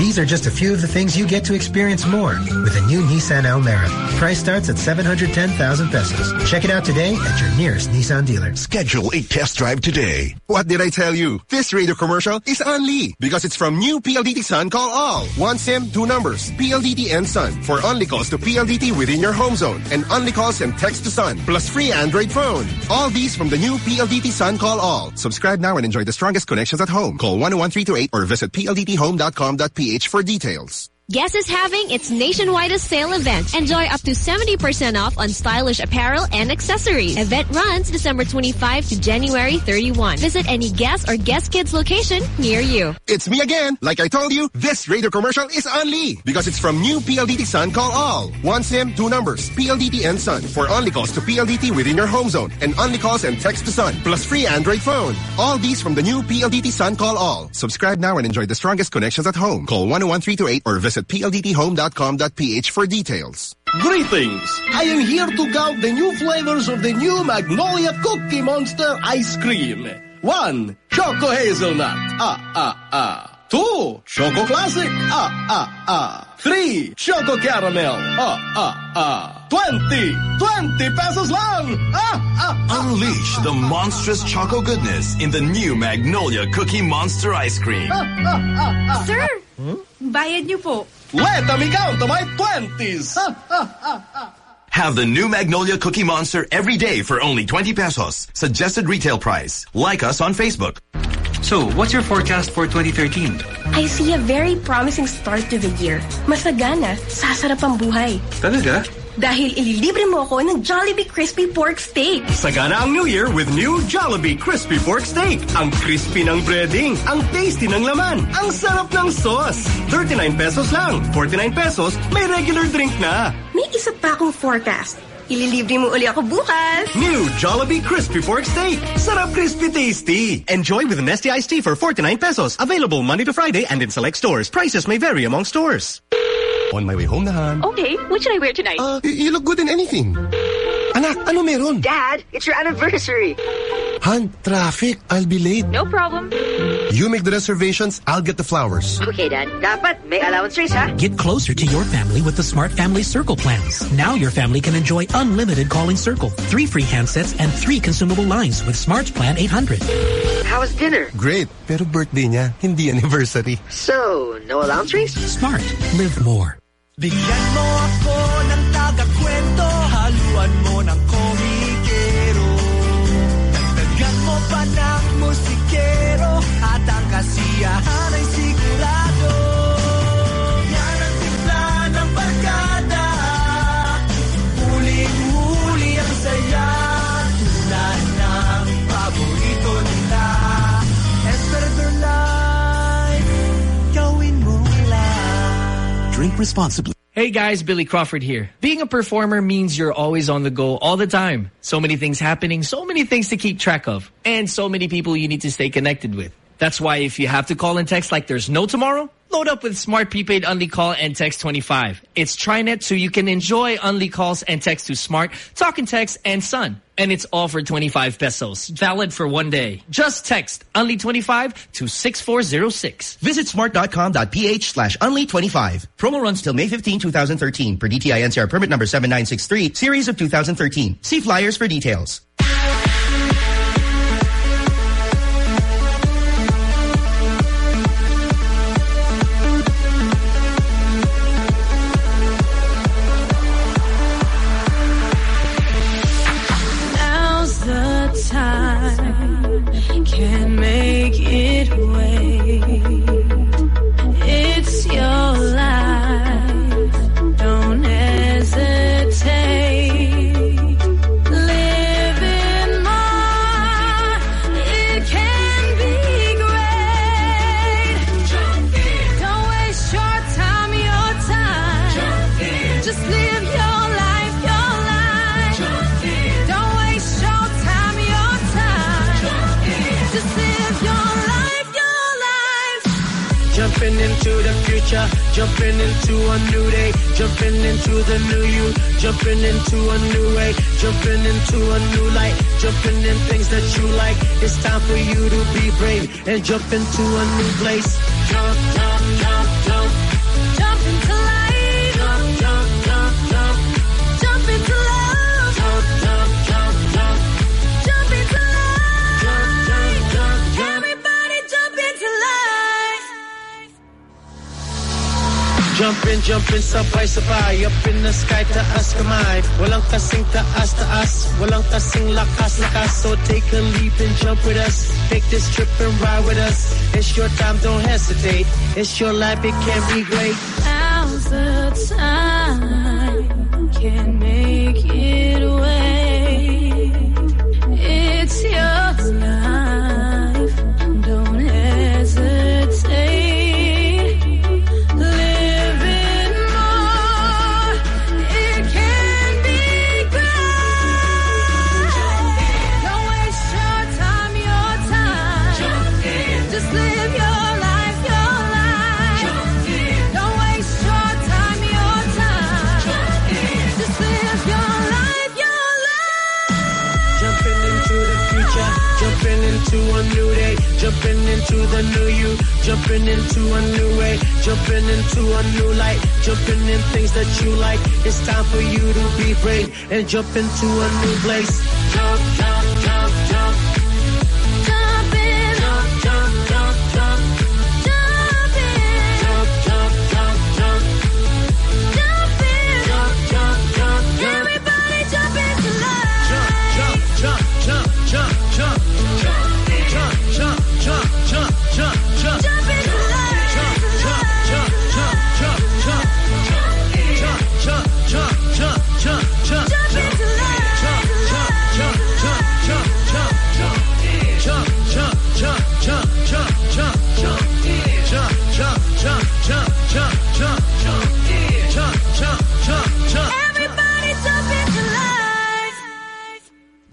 These are just a few of the things you get to experience more with the new Nissan Almera. Price starts at 710,000 pesos. Check it out today at your nearest Nissan dealer. Schedule a test drive today. What did I tell you? This radio commercial is only because it's from new PLDT Sun Call All. One SIM, two numbers. PLDT and Sun for only calls to PLDT within your home zone and only calls and text to Sun plus free Android phone. All these from the new PLDT Sun Call All. Subscribe now and enjoy the strongest connections at home. Call 101328 or visit pldthome.com.ph for details. Guess is having its nationwide sale event. Enjoy up to 70% off on stylish apparel and accessories. Event runs December 25 to January 31. Visit any Guess or Guess Kids location near you. It's me again. Like I told you, this radio commercial is only because it's from new PLDT Sun Call All. One SIM, two numbers. PLDT and Sun for only calls to PLDT within your home zone and only calls and text to Sun plus free Android phone. All these from the new PLDT Sun Call All. Subscribe now and enjoy the strongest connections at home. Call 101328 or visit pldthome.com.ph for details. Greetings! I am here to count the new flavors of the new Magnolia Cookie Monster ice cream. One, Choco Hazelnut. Ah, ah, ah. Two, Choco Classic. Ah, ah, ah. Three, Choco Caramel. Ah, ah, ah. Twenty, twenty pesos lang. Ah, ah, ah. Unleash the monstrous choco goodness in the new Magnolia Cookie Monster Ice Cream. ah, ah, ah. Sir, bayad niyo po. Let me count my twenties. Have the new Magnolia Cookie Monster every day for only 20 pesos. Suggested retail price. Like us on Facebook. So, what's your forecast for 2013? I see a very promising start to the year. Masagana, sasarap ang buhay. Talaga? Dahil ililibre mo ako ng Jollibee Crispy Pork Steak. Sagana ang New Year with new Jollibee Crispy Pork Steak. Ang crispy ng breading, ang tasty ng laman, ang sarap ng sauce. 39 pesos lang. 49 pesos, may regular drink na. May isa pa akong forecast. Ililibre mo uli ako bukas. New Jollibee Crispy Pork Steak. Sarap crispy tasty. Enjoy with Nesty Iced Tea for 49 pesos. Available Monday to Friday and in select stores. Prices may vary among stores. On my way home na, Han. Okay, what should I wear tonight? Uh, you look good in anything. Anak, ano meron? Dad, it's your anniversary. Han, traffic. I'll be late. No problem. You make the reservations, I'll get the flowers. Okay, Dad. Dapat may allowance race, ha? Get closer to your family with the Smart Family Circle plans. Now your family can enjoy unlimited calling Circle, three free handsets, and three consumable lines with Smart Plan 800. How was dinner? Great, pero birthday niya, hindi anniversary. So, no allowance race? Smart. Live more. Bigyan mo ako ng taga-kwento responsibly. Hey guys, Billy Crawford here. Being a performer means you're always on the go all the time. So many things happening, so many things to keep track of, and so many people you need to stay connected with. That's why if you have to call and text like there's no tomorrow, load up with Smart Prepaid Unli Call and Text 25. It's TriNet so you can enjoy Unli calls and text to Smart, Talk and Text, and Sun. And it's all for 25 pesos. Valid for one day. Just text Unli 25 to 6406. Visit smart.com.ph slash unli25. Promo runs till May 15, 2013 per DTI NCR permit number 7963, series of 2013. See flyers for details. Into the future, jumping into a new day, jumping into the new you, jumping into a new way, jumping into a new light, jumping in things that you like. It's time for you to be brave and jump into a new place. Jump, jump, jump, Jumping, jumping, sabay-sabay Up in the sky, taas kamay. Walang kasing taas, taas. Walang kasing lakas, lakas. So take a leap and jump with us. Take this trip and ride with us. It's your time, don't hesitate. It's your life, it can be great. Now's the time. Can't make it wait. Into the new you. Jumping into a new way. Jumping into a new light. Jumping in things that you like. It's time for you to be brave And jump into a new place. Jump, jump,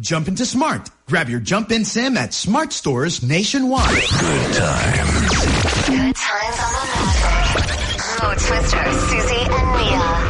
Jump into Smart. Grab your Jump In SIM at Smart stores nationwide. Good times. Good times on the Magic. Mo Twister, Susie, and Mia.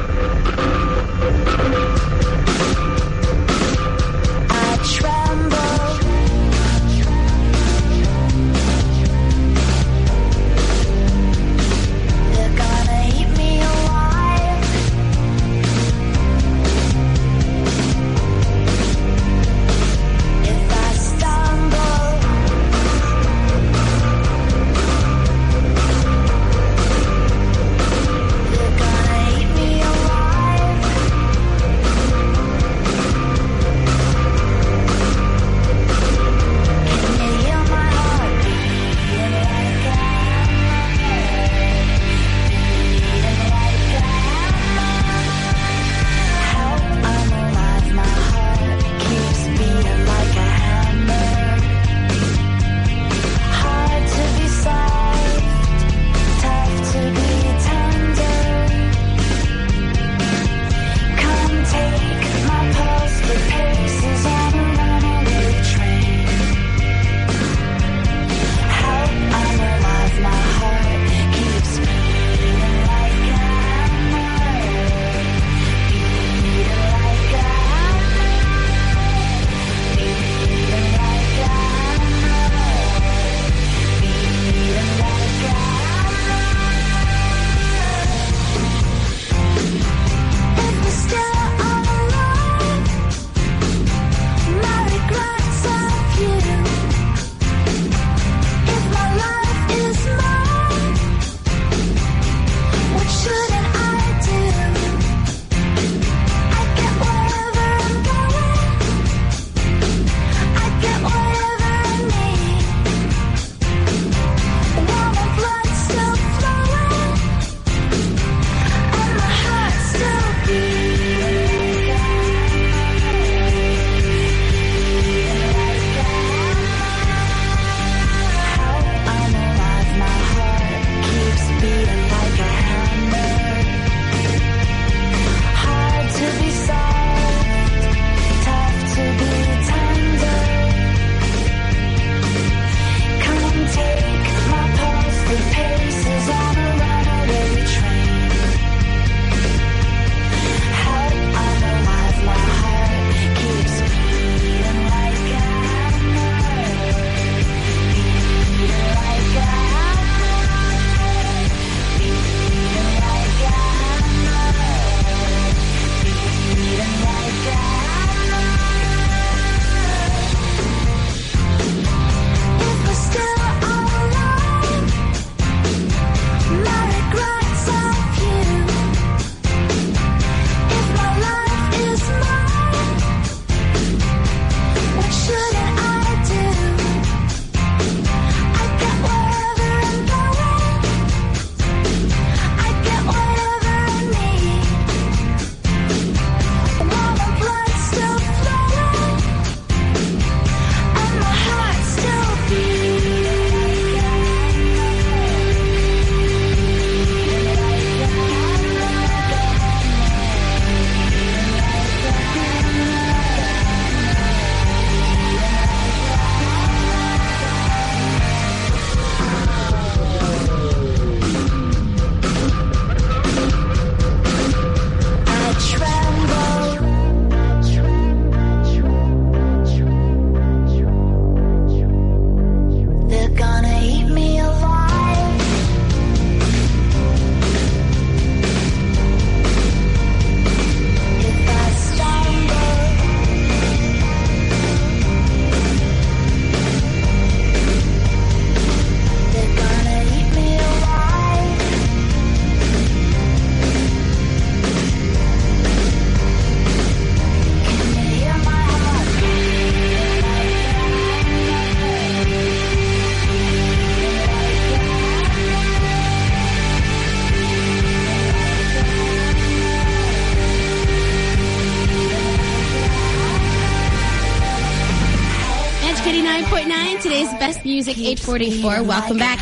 Best Music 844. Welcome back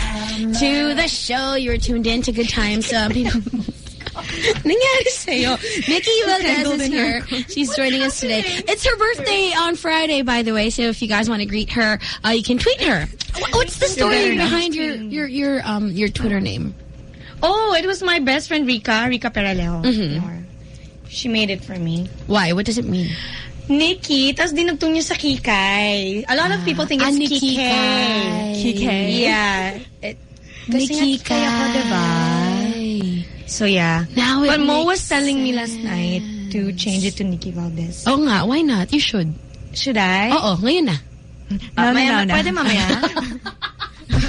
to the show. You're tuned in to Good Times. Uh, people... Nangyari sa'yo. Nikki Valdez is here. She's joining us today. It's her birthday on Friday, by the way. So if you guys want to greet her, uh, you can tweet her. What's the story behind your your your um your Twitter name? Oh, it was my best friend Rika, Rika Peralejo. Mhm. She made it for me. Why? What does it mean? Nikki, tapos dinugtong niya sa Kikay. A lot of people think Ah, it's ni Kikay. Kikay. Yeah. It, Ni kasi Kikay ako, diba? So yeah. Now But Mo was telling me last night to change it to Nikki Valdez. Oh nga, why not? You should. Should I? Oo, ngayon na. Ah, No, no, no, no. Pwede mamaya.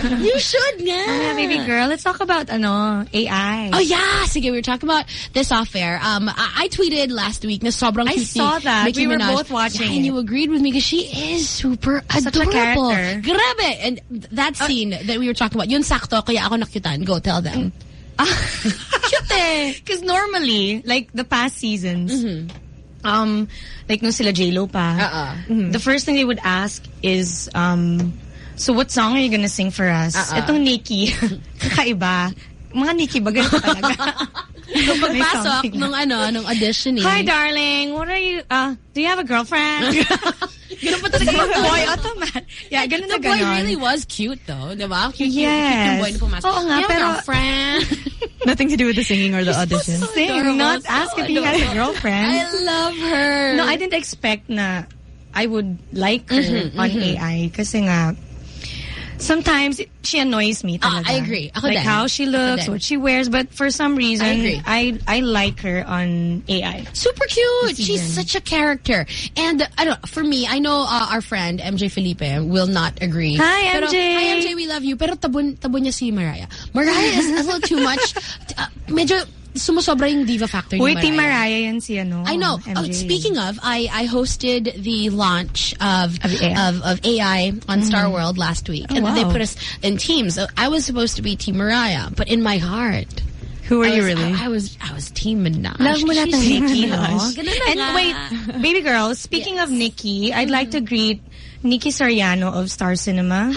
you should nga. Mamaya, baby girl. Let's talk about ano AI. Oh yeah, sige, we were talking about this off air. Um, I, I tweeted last week na sobrang I saw that. Nicki We were Minaj. both watching Yeah, and you agreed with me because she is super Such adorable. Uh, Grabe. And that scene that we were talking about, yun sakto, kaya ako nakyutan. Go, tell them. Cute eh. Because normally, like the past seasons, Mm-hmm. um, like nung sila J-Lo pa, Uh-uh. the first thing they would ask is, um, so what song are you gonna sing for us? Uh-uh. Itong Nikki, kakaiba. Mga Nikki ba ganito talaga? May pagpasok nung ano, nung auditioning. Hi, darling. What are you, uh, do you have a girlfriend? Ganun pa talaga yung boy, automat. Yeah, ganun The na boy really was cute though, di ba? Cute, cute, Yes. cute yung boy na pumasok. Oo nga, You have a pero-. Nothing to do with the singing or the audition. Sing, adorable, not so ask if he has a girlfriend. I love her. No, I didn't expect na I would like her Mhm, on mhm. AI kasi nga sometimes she annoys me Ah. I agree. Ako like din. how she looks, what she wears, but for some reason I agree. I I like her on AI. Super cute. She's such a character. And I don't for me, I know uh, our friend MJ Felipe will not agree. Hi, Pero, MJ. Hi MJ, we love you. Pero tabon tabon niya si Mariah. Mariah is a little too much. Uh, medyo sumusobra yung diva factor Uy, ni Team Mariah. Mariah yan si ano. I know. Oh, speaking of, I, I hosted the launch of Of AI. of, of AI on Star mm. World last week, Oh, and they put us in teams. I was supposed to be Team Mariah, but in my heart, Who are you really? I, I was I was Team Minaj. Love mo ng Nikki, no? And wait, baby girl, speaking of Nikki, I'd like to mm. greet Nikki Soriano of Star Cinema.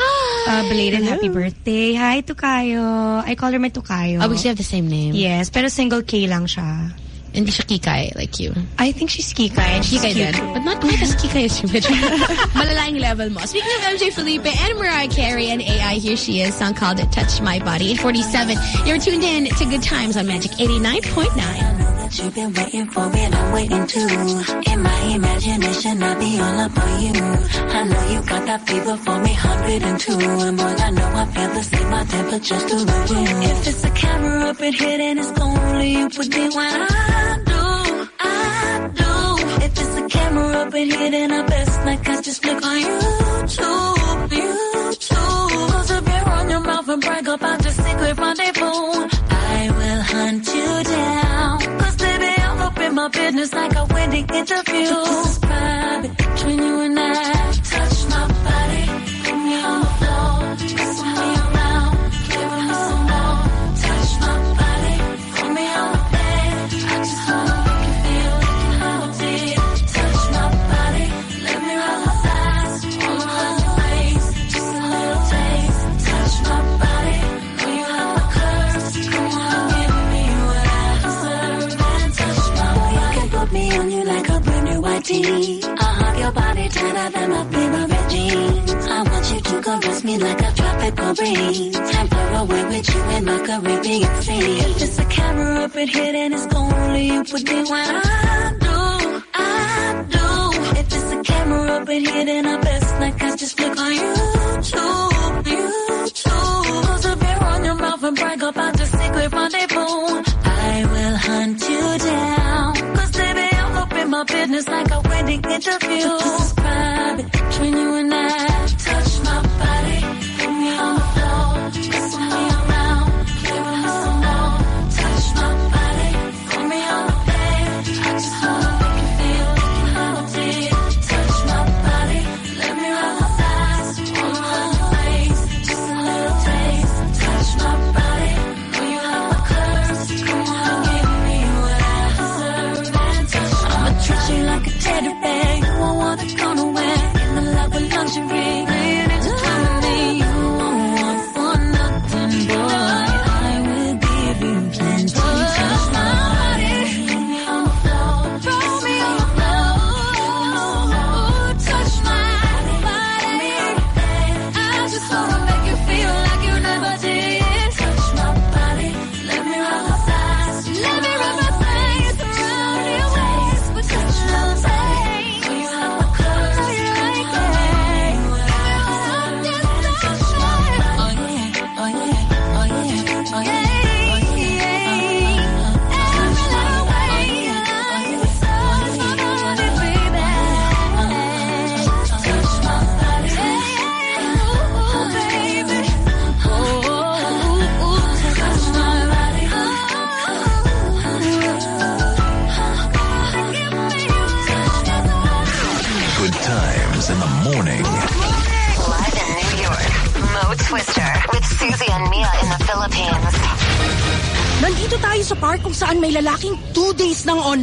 Uh, belated happy birthday. Hi, Tukayo. I call her my Tukayo. Oh, because you have the same name. Yes, pero single K lang siya. Hindi siya kikay like you. I think she's Kika and she's Kikay cute. din. But not quite as kikay as you, medyo malalaking level mo. Speaking of MJ Felipe and Mariah Carey and AI, here she is. Song called Touch My Body. 847. You're tuned in to Good Times on Magic 89.9. You've been waiting for it, I'm waiting too. In my imagination, I'll be all up on you. I know you got that fever for me, 102. And boy, I know I feel the same, my temperature's the roof. If it's a camera up in here, then it's only you put me when I do, I do. If it's a camera up in here, then I best like I just click on YouTube, YouTube. Close up your on your mouth and brag about your secret rendezvous. Business like a wedding interview. Tee. I'll have your body tighter than my favorite jeans. I want you to caress me like a tropical breeze. Temper away with you in my Caribbean sea. If it's a camera up in here, then it's only you put me when I do, I do. If it's a camera up in here, then I best like I just click on YouTube, YouTube. Close a beer on your mouth and brag about interview. Is private between you and I.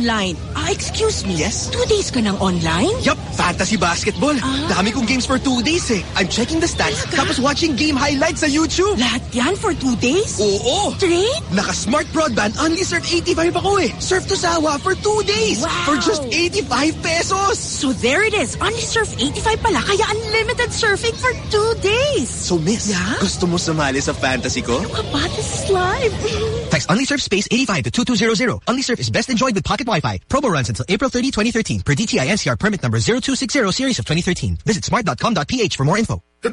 online. Ah, excuse me. Yes? Two days ka ng online? Yup, fantasy basketball. Dami kong games for two days eh. I'm checking the stats, tapos watching game highlights sa YouTube. Lahat yan for two days? Oo. Straight? Naka-smart broadband, only surf 85 ako eh. Surf to Sawa for two days. Wow. For just 85 pesos. So there it is. Only surf 85 pala, kaya unlimited surfing for two days. So miss, gusto mo sumali sa fantasy ko? Papa, this is live. Text UnliSurf space 85 to 2200. Only UnliSurf is best enjoyed with pocket Wi-Fi. Promo runs until April 30, 2013 per DTI NCR permit number 0260 series of 2013. Visit smart.com.ph for more info. Yun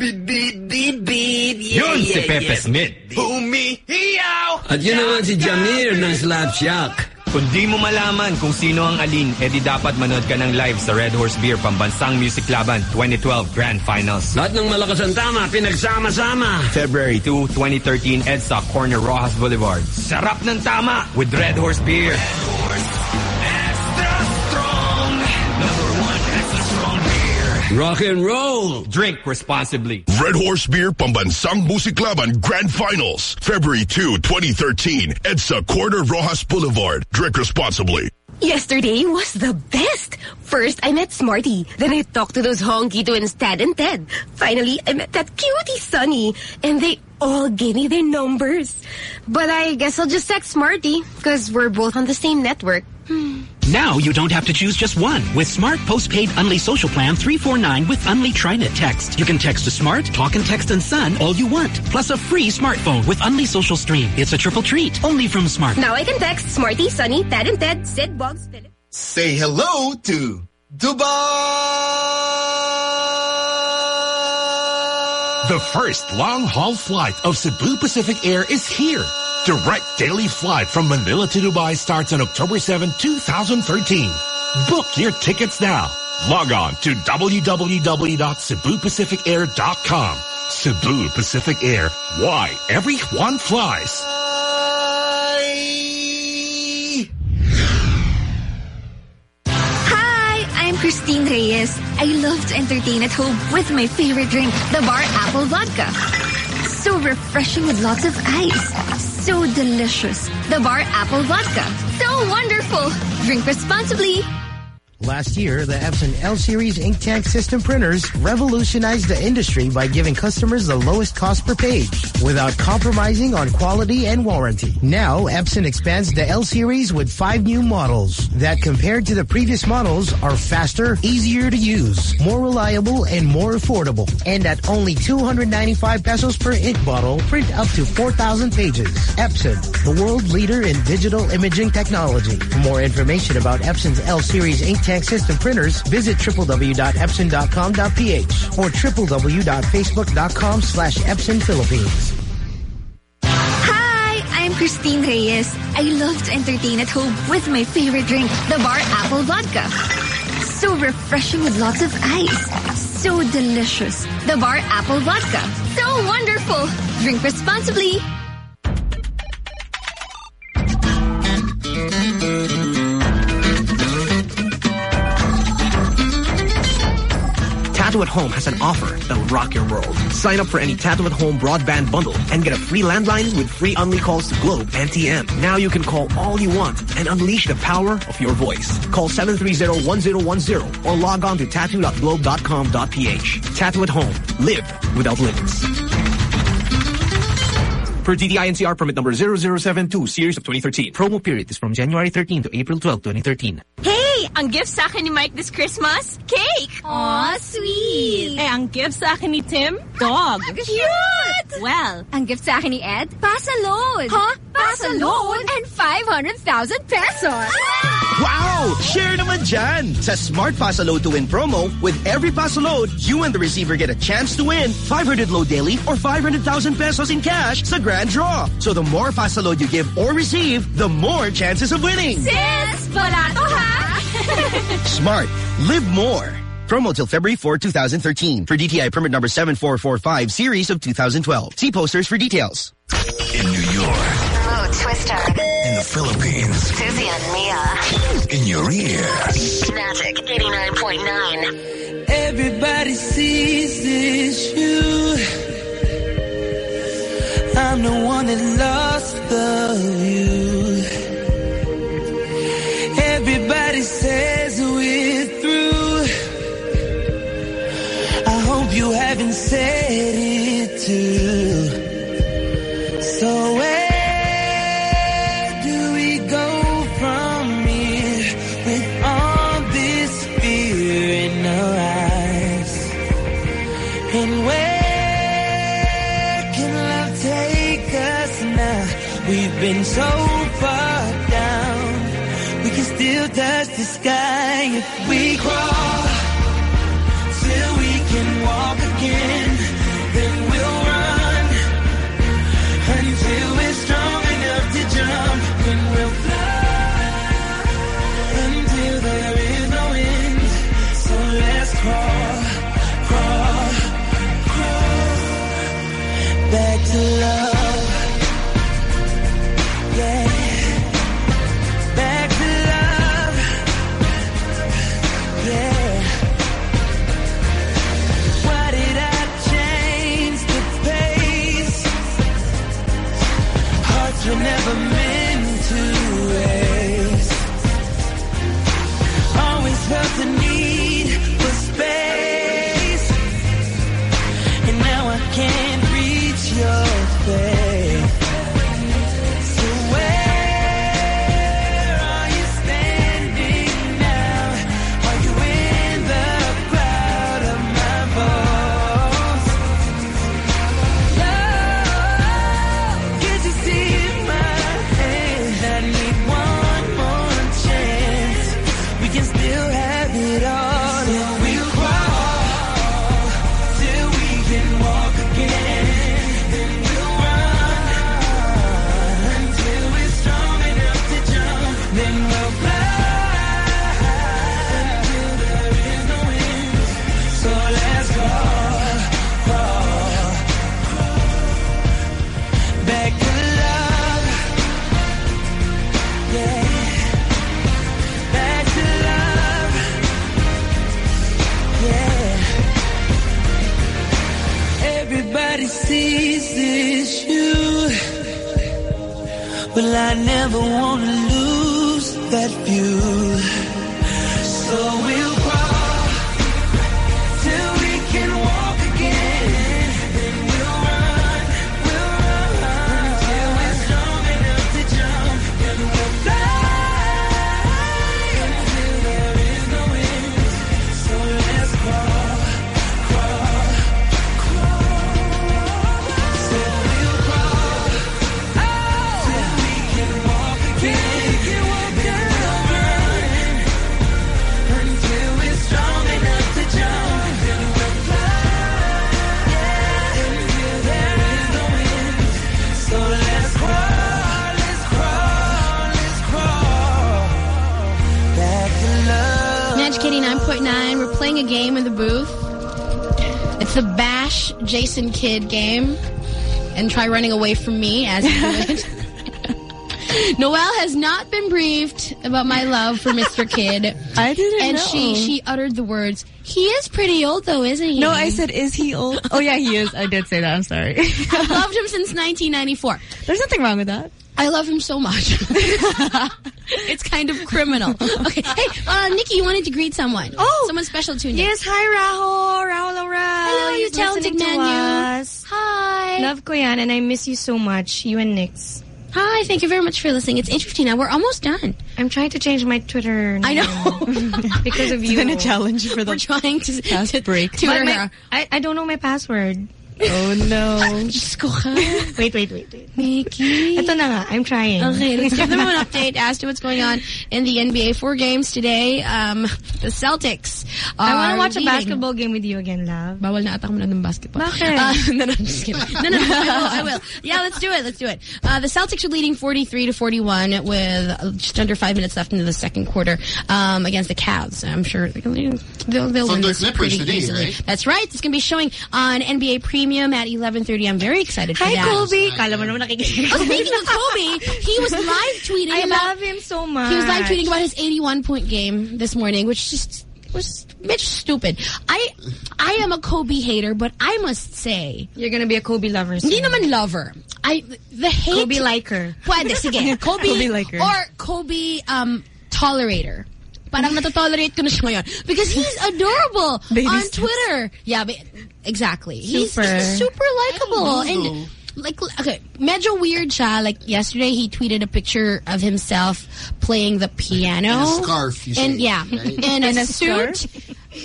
si Pepe Smith. Humihiyaw! At yun naman si Jamir ng Slapshock. Kung di mo malaman kung sino ang alin, edi dapat manood ka ng live sa Red Horse Beer Pambansang Music Laban 2012 Grand Finals. Lahat ng malakas ang tama, pinagsama-sama. February 2, 2013, EDSA Corner Rojas Boulevard. Sarap ng tama with Red Horse Beer. Rock and roll. Drink responsibly. Red Horse Beer Pambansang Muziklaban Grand Finals, February 2, 2013, EDSA Corner Roxas Boulevard. Drink responsibly. Yesterday was the best. First, I met Smarty. Then I talked to those honky twins, Tad and Ted. Finally, I met that cutie Sunny. And they all gave me their numbers. But I guess I'll just text Smarty, because we're both on the same network. Hmm. Now you don't have to choose just one. With Smart Postpaid Unli Social Plan 349 with Unli TriNet Text. You can text to Smart, Talk and Text and Sun all you want. Plus a free smartphone with Unli Social Stream. It's a triple treat. Only from Smart. Now I can text Smarty, Sunny, Ted and Ted, Sid, Bugs, Philip. Say hello to Dubai! The first long-haul flight of Cebu Pacific Air is here. Direct daily flight from Manila to Dubai starts on October 7, 2013. Book your tickets now. Log on to www.cebupacificair.com. Cebu Pacific Air. Why everyone flies. Christine Reyes. I love to entertain at home with my favorite drink, the Bar Apple Vodka. So refreshing with lots of ice. So delicious. The Bar Apple Vodka. So wonderful. Drink responsibly. Last year, the Epson L-Series ink tank system printers revolutionized the industry by giving customers the lowest cost per page without compromising on quality and warranty. Now, Epson expands the L-Series with five new models that compared to the previous models are faster, easier to use, more reliable, and more affordable. And at only 295 pesos per ink bottle, print up to 4,000 pages. Epson, the world leader in digital imaging technology. For more information about Epson's L-Series ink tank system printers, visit www.epson.com.ph or www.facebook.com slash Epson Philippines. Hi, I'm Christine Reyes. I love to entertain at home with my favorite drink, the Bar Apple Vodka. So refreshing with lots of ice. So delicious. The Bar Apple Vodka. So wonderful. Drink responsibly. Tattoo at Home has an offer that'll rock your world. Sign up for any Tattoo at Home broadband bundle and get a free landline with free only calls to Globe and TM. Now you can call all you want and unleash the power of your voice. Call 730-1010 or log on to tattoo.globe.com.ph. Tattoo at Home. Live without limits. Per DTI NCR permit number 0072 series of 2013. Promo period is from January 13 to April 12, 2013. Hey! Ang gift sa akin ni Mike this Christmas? Cake! Aw, sweet! Eh, ang gift sa akin ni Tim? Dog. Cute! Well, Ang gift sa akin ni Ed, pasaload. Huh? Pasaload? And 500,000 pesos. Wow! Share naman dyan! Sa Smart Pasaload to Win promo, with every pasaload, you and the receiver get a chance to win 500 load daily or 500,000 pesos in cash sa grand draw. So the more pasaload you give or receive, the more chances of winning. Sis, barato ha? Smart. Live more. Promo till February 4, 2013. For DTI permit number 7445 series of 2012. See posters for details. In New York. Mo Twister. In the Philippines. Susie and Mia. In your ear. Magic 89.9. Everybody sees this you. I'm the one that lost the view. Everybody says we're through. I hope you haven't said it too. So so far down. We can still touch the sky I never wanna lose that view. Playing a game in the booth. It's the Bash Jason Kidd game. And try running away from me as you would. Noelle has not been briefed about my love for Mr. Kidd. I didn't And know. she she uttered the words, he is pretty old though, isn't he? No, I said, is he old? Oh, yeah, he is. I did say that. I'm sorry. I've loved him since 1994. There's nothing wrong with that. I love him so much. it's kind of criminal. Okay. Hey, uh, Nikki, you wanted to greet someone. Oh. Someone special tuned in. Yes, hi Rahul, Rahul Oral. Hello, you He's talented listening to man, you. Hi. Love ko yan and I miss you so much, you and Nix. Hi, thank you very much for listening. It's 8.15 now. We're almost done. I'm trying to change my Twitter I know. because of It's you. been a challenge for the We're trying to, past to, break. to her. my- I, I don't know my password. Oh, no. Diyos ko ka. Wait, wait, wait, wait. Nikki. Ito na nga, I'm trying. Okay, let's give them an update as to what's going on in the NBA. Four games today. Um, the Celtics I want to watch a basketball game with you again, love. Bawal na ata ako ng basketball. Bakit? Uh, no, no, I'm just kidding. No, no, no, I will, I will. Yeah, let's do it, let's do it. Uh, the Celtics are leading 43 to 41 with just under five minutes left into the second quarter um, against the Cavs. I'm sure they'll, they'll, they'll win Thunder this Clippers pretty today, easily. right? That's right. It's going to be showing on NBA Premium at 11.30. I'm very excited for Hi, that. Kobe. Kala mo naman nakikinig. Oh, speaking of Kobe, he was live tweeting I about love him so much. he was live tweeting about his 81 point game this morning, which just was Mitch stupid. I I am a Kobe hater, but I must say You're gonna be a Kobe lover. Hindi naman lover. I the hate Kobe liker. Pwede sige. Kobe, Kobe liker. or Kobe um tolerator. Parang natotolerate ko na siya ngayon because he's adorable Baby on steps. Twitter. Yeah, but exactly. He's, Super. he's super likable oh, and like okay, medyo weird siya. Like yesterday, he tweeted a picture of himself playing the piano. And a scarf, you and say, yeah, right? and a, And a suit,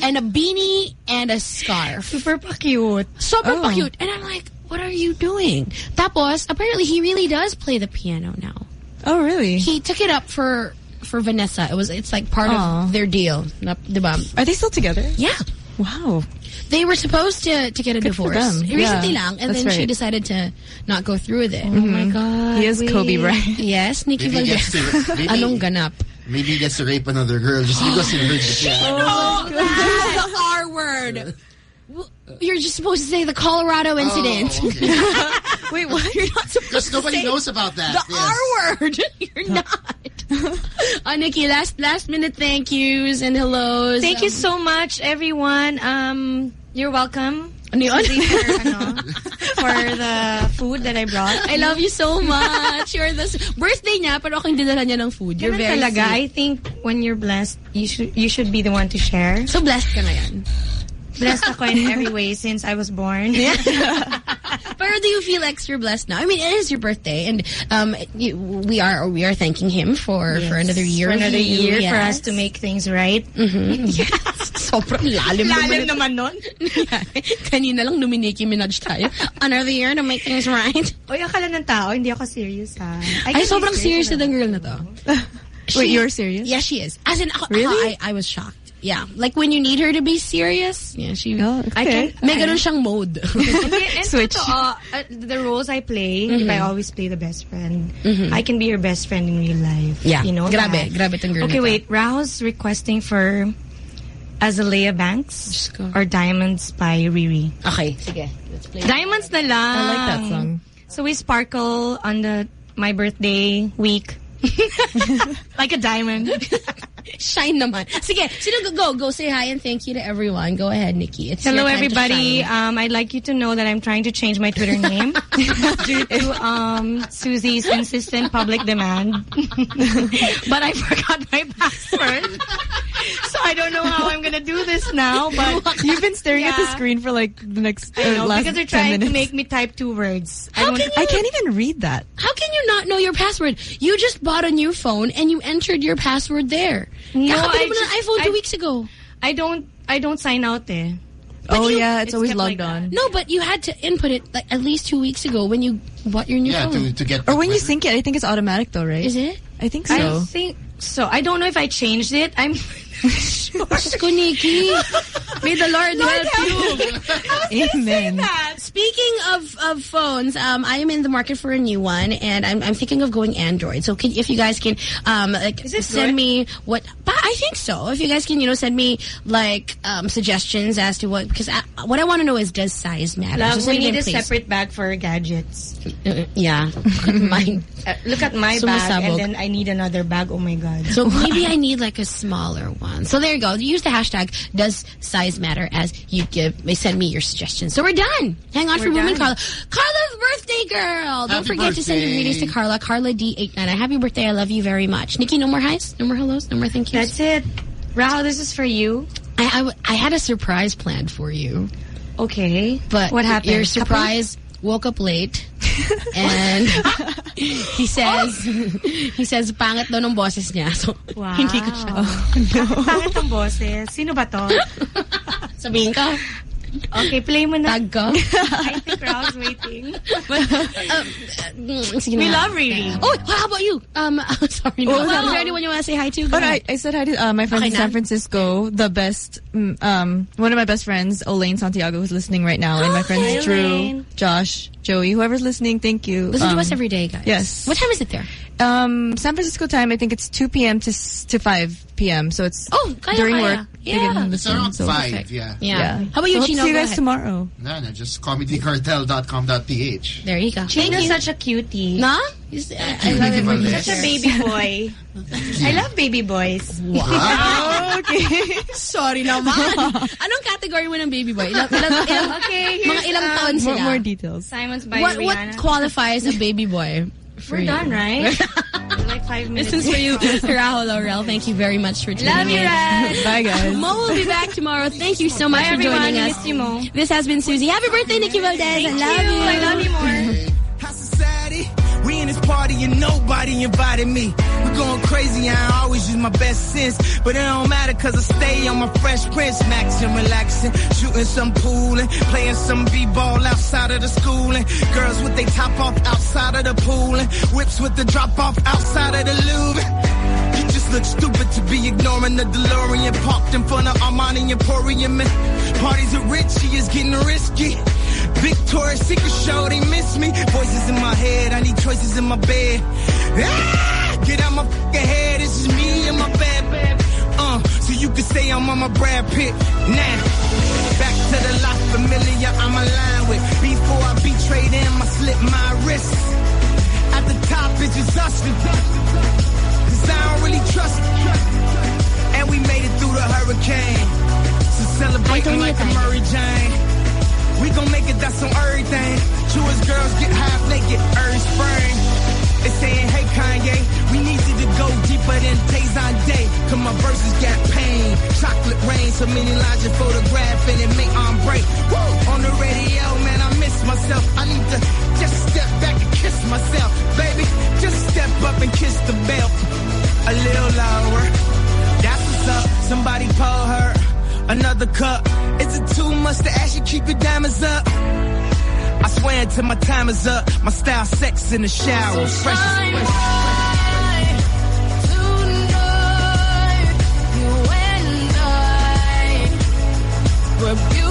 and a beanie, and a scarf. Super pa cute. Super Oh. cute. And I'm like, what are you doing? Tapos, apparently he really does play the piano now. Oh, really? He took it up for for Vanessa. It was it's like part Aw. of their deal. Na- diba? Are they still together? Yeah. Wow. They were supposed to to get a Good for divorce them. recently Yeah, lang, and that's then she decided to not go through with it. Oh my mm-hmm. God, He is Kobe right? Yes, Nikki Maybe he gets Valdez. to- maybe- Anong ganap? Maybe he gets to rape another girl just because he heard the piano. Oh, that's the R word. Well, You're just supposed to say the Colorado incident. Oh, okay. Wait, what? You're not supposed to say? Because nobody knows about that. The Yes. R word. You're not. uh, Nikki, last last minute thank yous and hellos. Thank you Um, so much, everyone. Um, you're welcome. Ano yun? For, ano, for the food that I brought. I love you so much. You're the birthday niya, pero akong dinala niya ng food. You're Ganun very talaga. I think when you're blessed, you should you should be the one to share. So blessed ka na yan. Blessed ako in every way since I was born. Pero do you feel extra blessed now? I mean, it is your birthday, and um, you, we are we are thanking him for for another year. For another year for us to make things right. Mm -hmm. Yes. Sobrang lalim, Lalim naman nun. Kanina lang nung Nicki Minaj tayo. Another year to make things right. Oy, akala ng tao, hindi ako serious ha. I Ay, sobrang serious na girl na to. Wait, you're serious? Yeah, she is. As in, ako, Really? ako, I, I was shocked. Yeah. Like when you need her to be serious, yeah, she, Oh, I okay. can, may ganun siyang mode. And Switch. totoo, uh, the roles I play, Mhm. I always play the best friend. Mhm. I can be your best friend in real life. Yeah. You know Grabe, that. grabe tong girl Okay, wait. Rao's requesting for Azealia Banks or Diamonds by Riri. Okay, sige. Let's play. Diamonds na lang. I like that song. So we sparkle on the my birthday week. like a diamond. Shine naman. Sige, sino go, go, say hi and thank you to everyone. Go ahead, Nikki. It's Hello, your time to everybody. Um, I'd like you to know that I'm trying to change my Twitter name to um, Susie's insistent public demand. but I forgot my password. so I don't know how I'm going to do this now. But You've been staring at the screen for like the next I know, last because they're 10 trying to make me type two words. How don't. can I can't even read that. How can you not know your password? You just bought a new phone and you entered your password there. No, Kakabili I mo ng just- iPhone two I- weeks ago. I don't. I don't sign out eh. oh you- yeah, it's, it's always logged like on. No, but you had to input it like at least two weeks ago when you bought your new Yeah, phone. to, to get Or when you sync it, I think it's automatic though, right? Is it? I think so. I think so. I don't know if I changed it. I'm. Ko, Nikki. May the Lord, help you. Amen. Speaking of, of phones, um, I am in the market for a new one, and I'm, I'm thinking of going Android. So can, if you guys can um, like send good? me what, but I think so. If you guys can, you know, send me like um, suggestions as to what, because I, what I want to know is does size matter? Love, So we need a please. separate bag for gadgets. Uh, yeah, mine. Uh, look at my bag, and then I need another bag. Oh my god. So maybe I need like a smaller one. So there you go. Use the hashtag does size matter as you give may send me your suggestions. So we're done. Hang on for a We're moment. Carla. Carla's birthday girl. Don't Happy forget to send your greetings to Carla. Carla D89. Happy birthday. I love you very much. Nikki, no more highs? No more hellos? No more thank yous? That's it. Rao, this is for you. I I had a surprise planned for you. Okay. But what happened? Your surprise woke up late. and he says, he says, pangit daw ng boses niya. So, Wow. hindi ko siya. Pangit ang boses. Sino ba to? Sabihin ka. Okay, play mo na. Tag ka. I think Rao's waiting. Um, Sige We love Riri. Oh, how about you? Um, sorry. No. Oh, Is there anyone you want to say hi to? Go Oh, I, said hi to uh, my friends Okay in? San Francisco. The best, mm, um, one of my best friends, Elaine Santiago, who's listening right now, and my friends Hi, Drew, Josh, Joey, whoever's listening. Thank you. Listen to Um, us every day, guys. Yes. What time is it there? Um, San Francisco time, I think it's 2 p.m. to to 5 p.m. So it's Oh, kaya, during kaya. work. Yeah. Bigger It's around so five, perfect. yeah. Yeah. How about you, so Chino? see you guys ahead. tomorrow. No, no, just comedycartel.com.ph. There you go. Chino's you. such a cutie. Na? He's- I, I love Baby it. Such a baby boy. I love baby boys. Wow. okay. Sorry naman. Anong category mo ng baby boy? Ilang, ilang, ilang, Okay, mga ilang um, taon sila? More, more details. Simon's by What, what qualifies a baby boy? For We're done, right? like five minutes. This is for you, Rahul Laurel. Thank you very much for tuning Love you, in. Bye, guys. Mo will be back tomorrow. Thank you so much Bye, for everyone. joining us. Miss you, Mo. This has been Susie. Happy birthday, Nikki Valdez. I love you. you. I love you more. this party and nobody invited me. We going crazy, I always use my best sense. But it don't matter cause I stay on my fresh prince. Maxing, relaxing, shooting some pool and playing some b-ball outside of the school. And girls with they top off outside of the pool. And whips with the drop off outside of the just look stupid to be ignoring the DeLorean parked in front of Armani Emporium. And parties are rich, she is getting risky. Victoria's Secret show, they miss me. Voices in my head, I need choices in my bed. Ah, get out my fucking head, this is me and my bad bad. Uh, so you can say I'm on my Brad Pitt. Now, back to the La Familia I'm aligned with. Before I betrayed him, I slit my wrist. At the top, it's just us. Cause I don't really trust And we made it through the hurricane. So celebrating like a Murray Jane. We gon' make it, that's on everything. Jewish girls get half naked every spring. They saying, hey Kanye, we need you to go deeper than Tazan Day. Cause my verses got pain. Chocolate rain, so many lines you photograph and it make on break. Woo! On the radio, man, I miss myself. I need to just step back and kiss myself. Baby, just step up and kiss the bell. A little lower. That's what's up. Somebody pour her another cup. Is it too much to ask you keep your diamonds up? I swear until my time is up. My style sex in the shower. Fresh as fresh. We're beautiful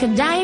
Shine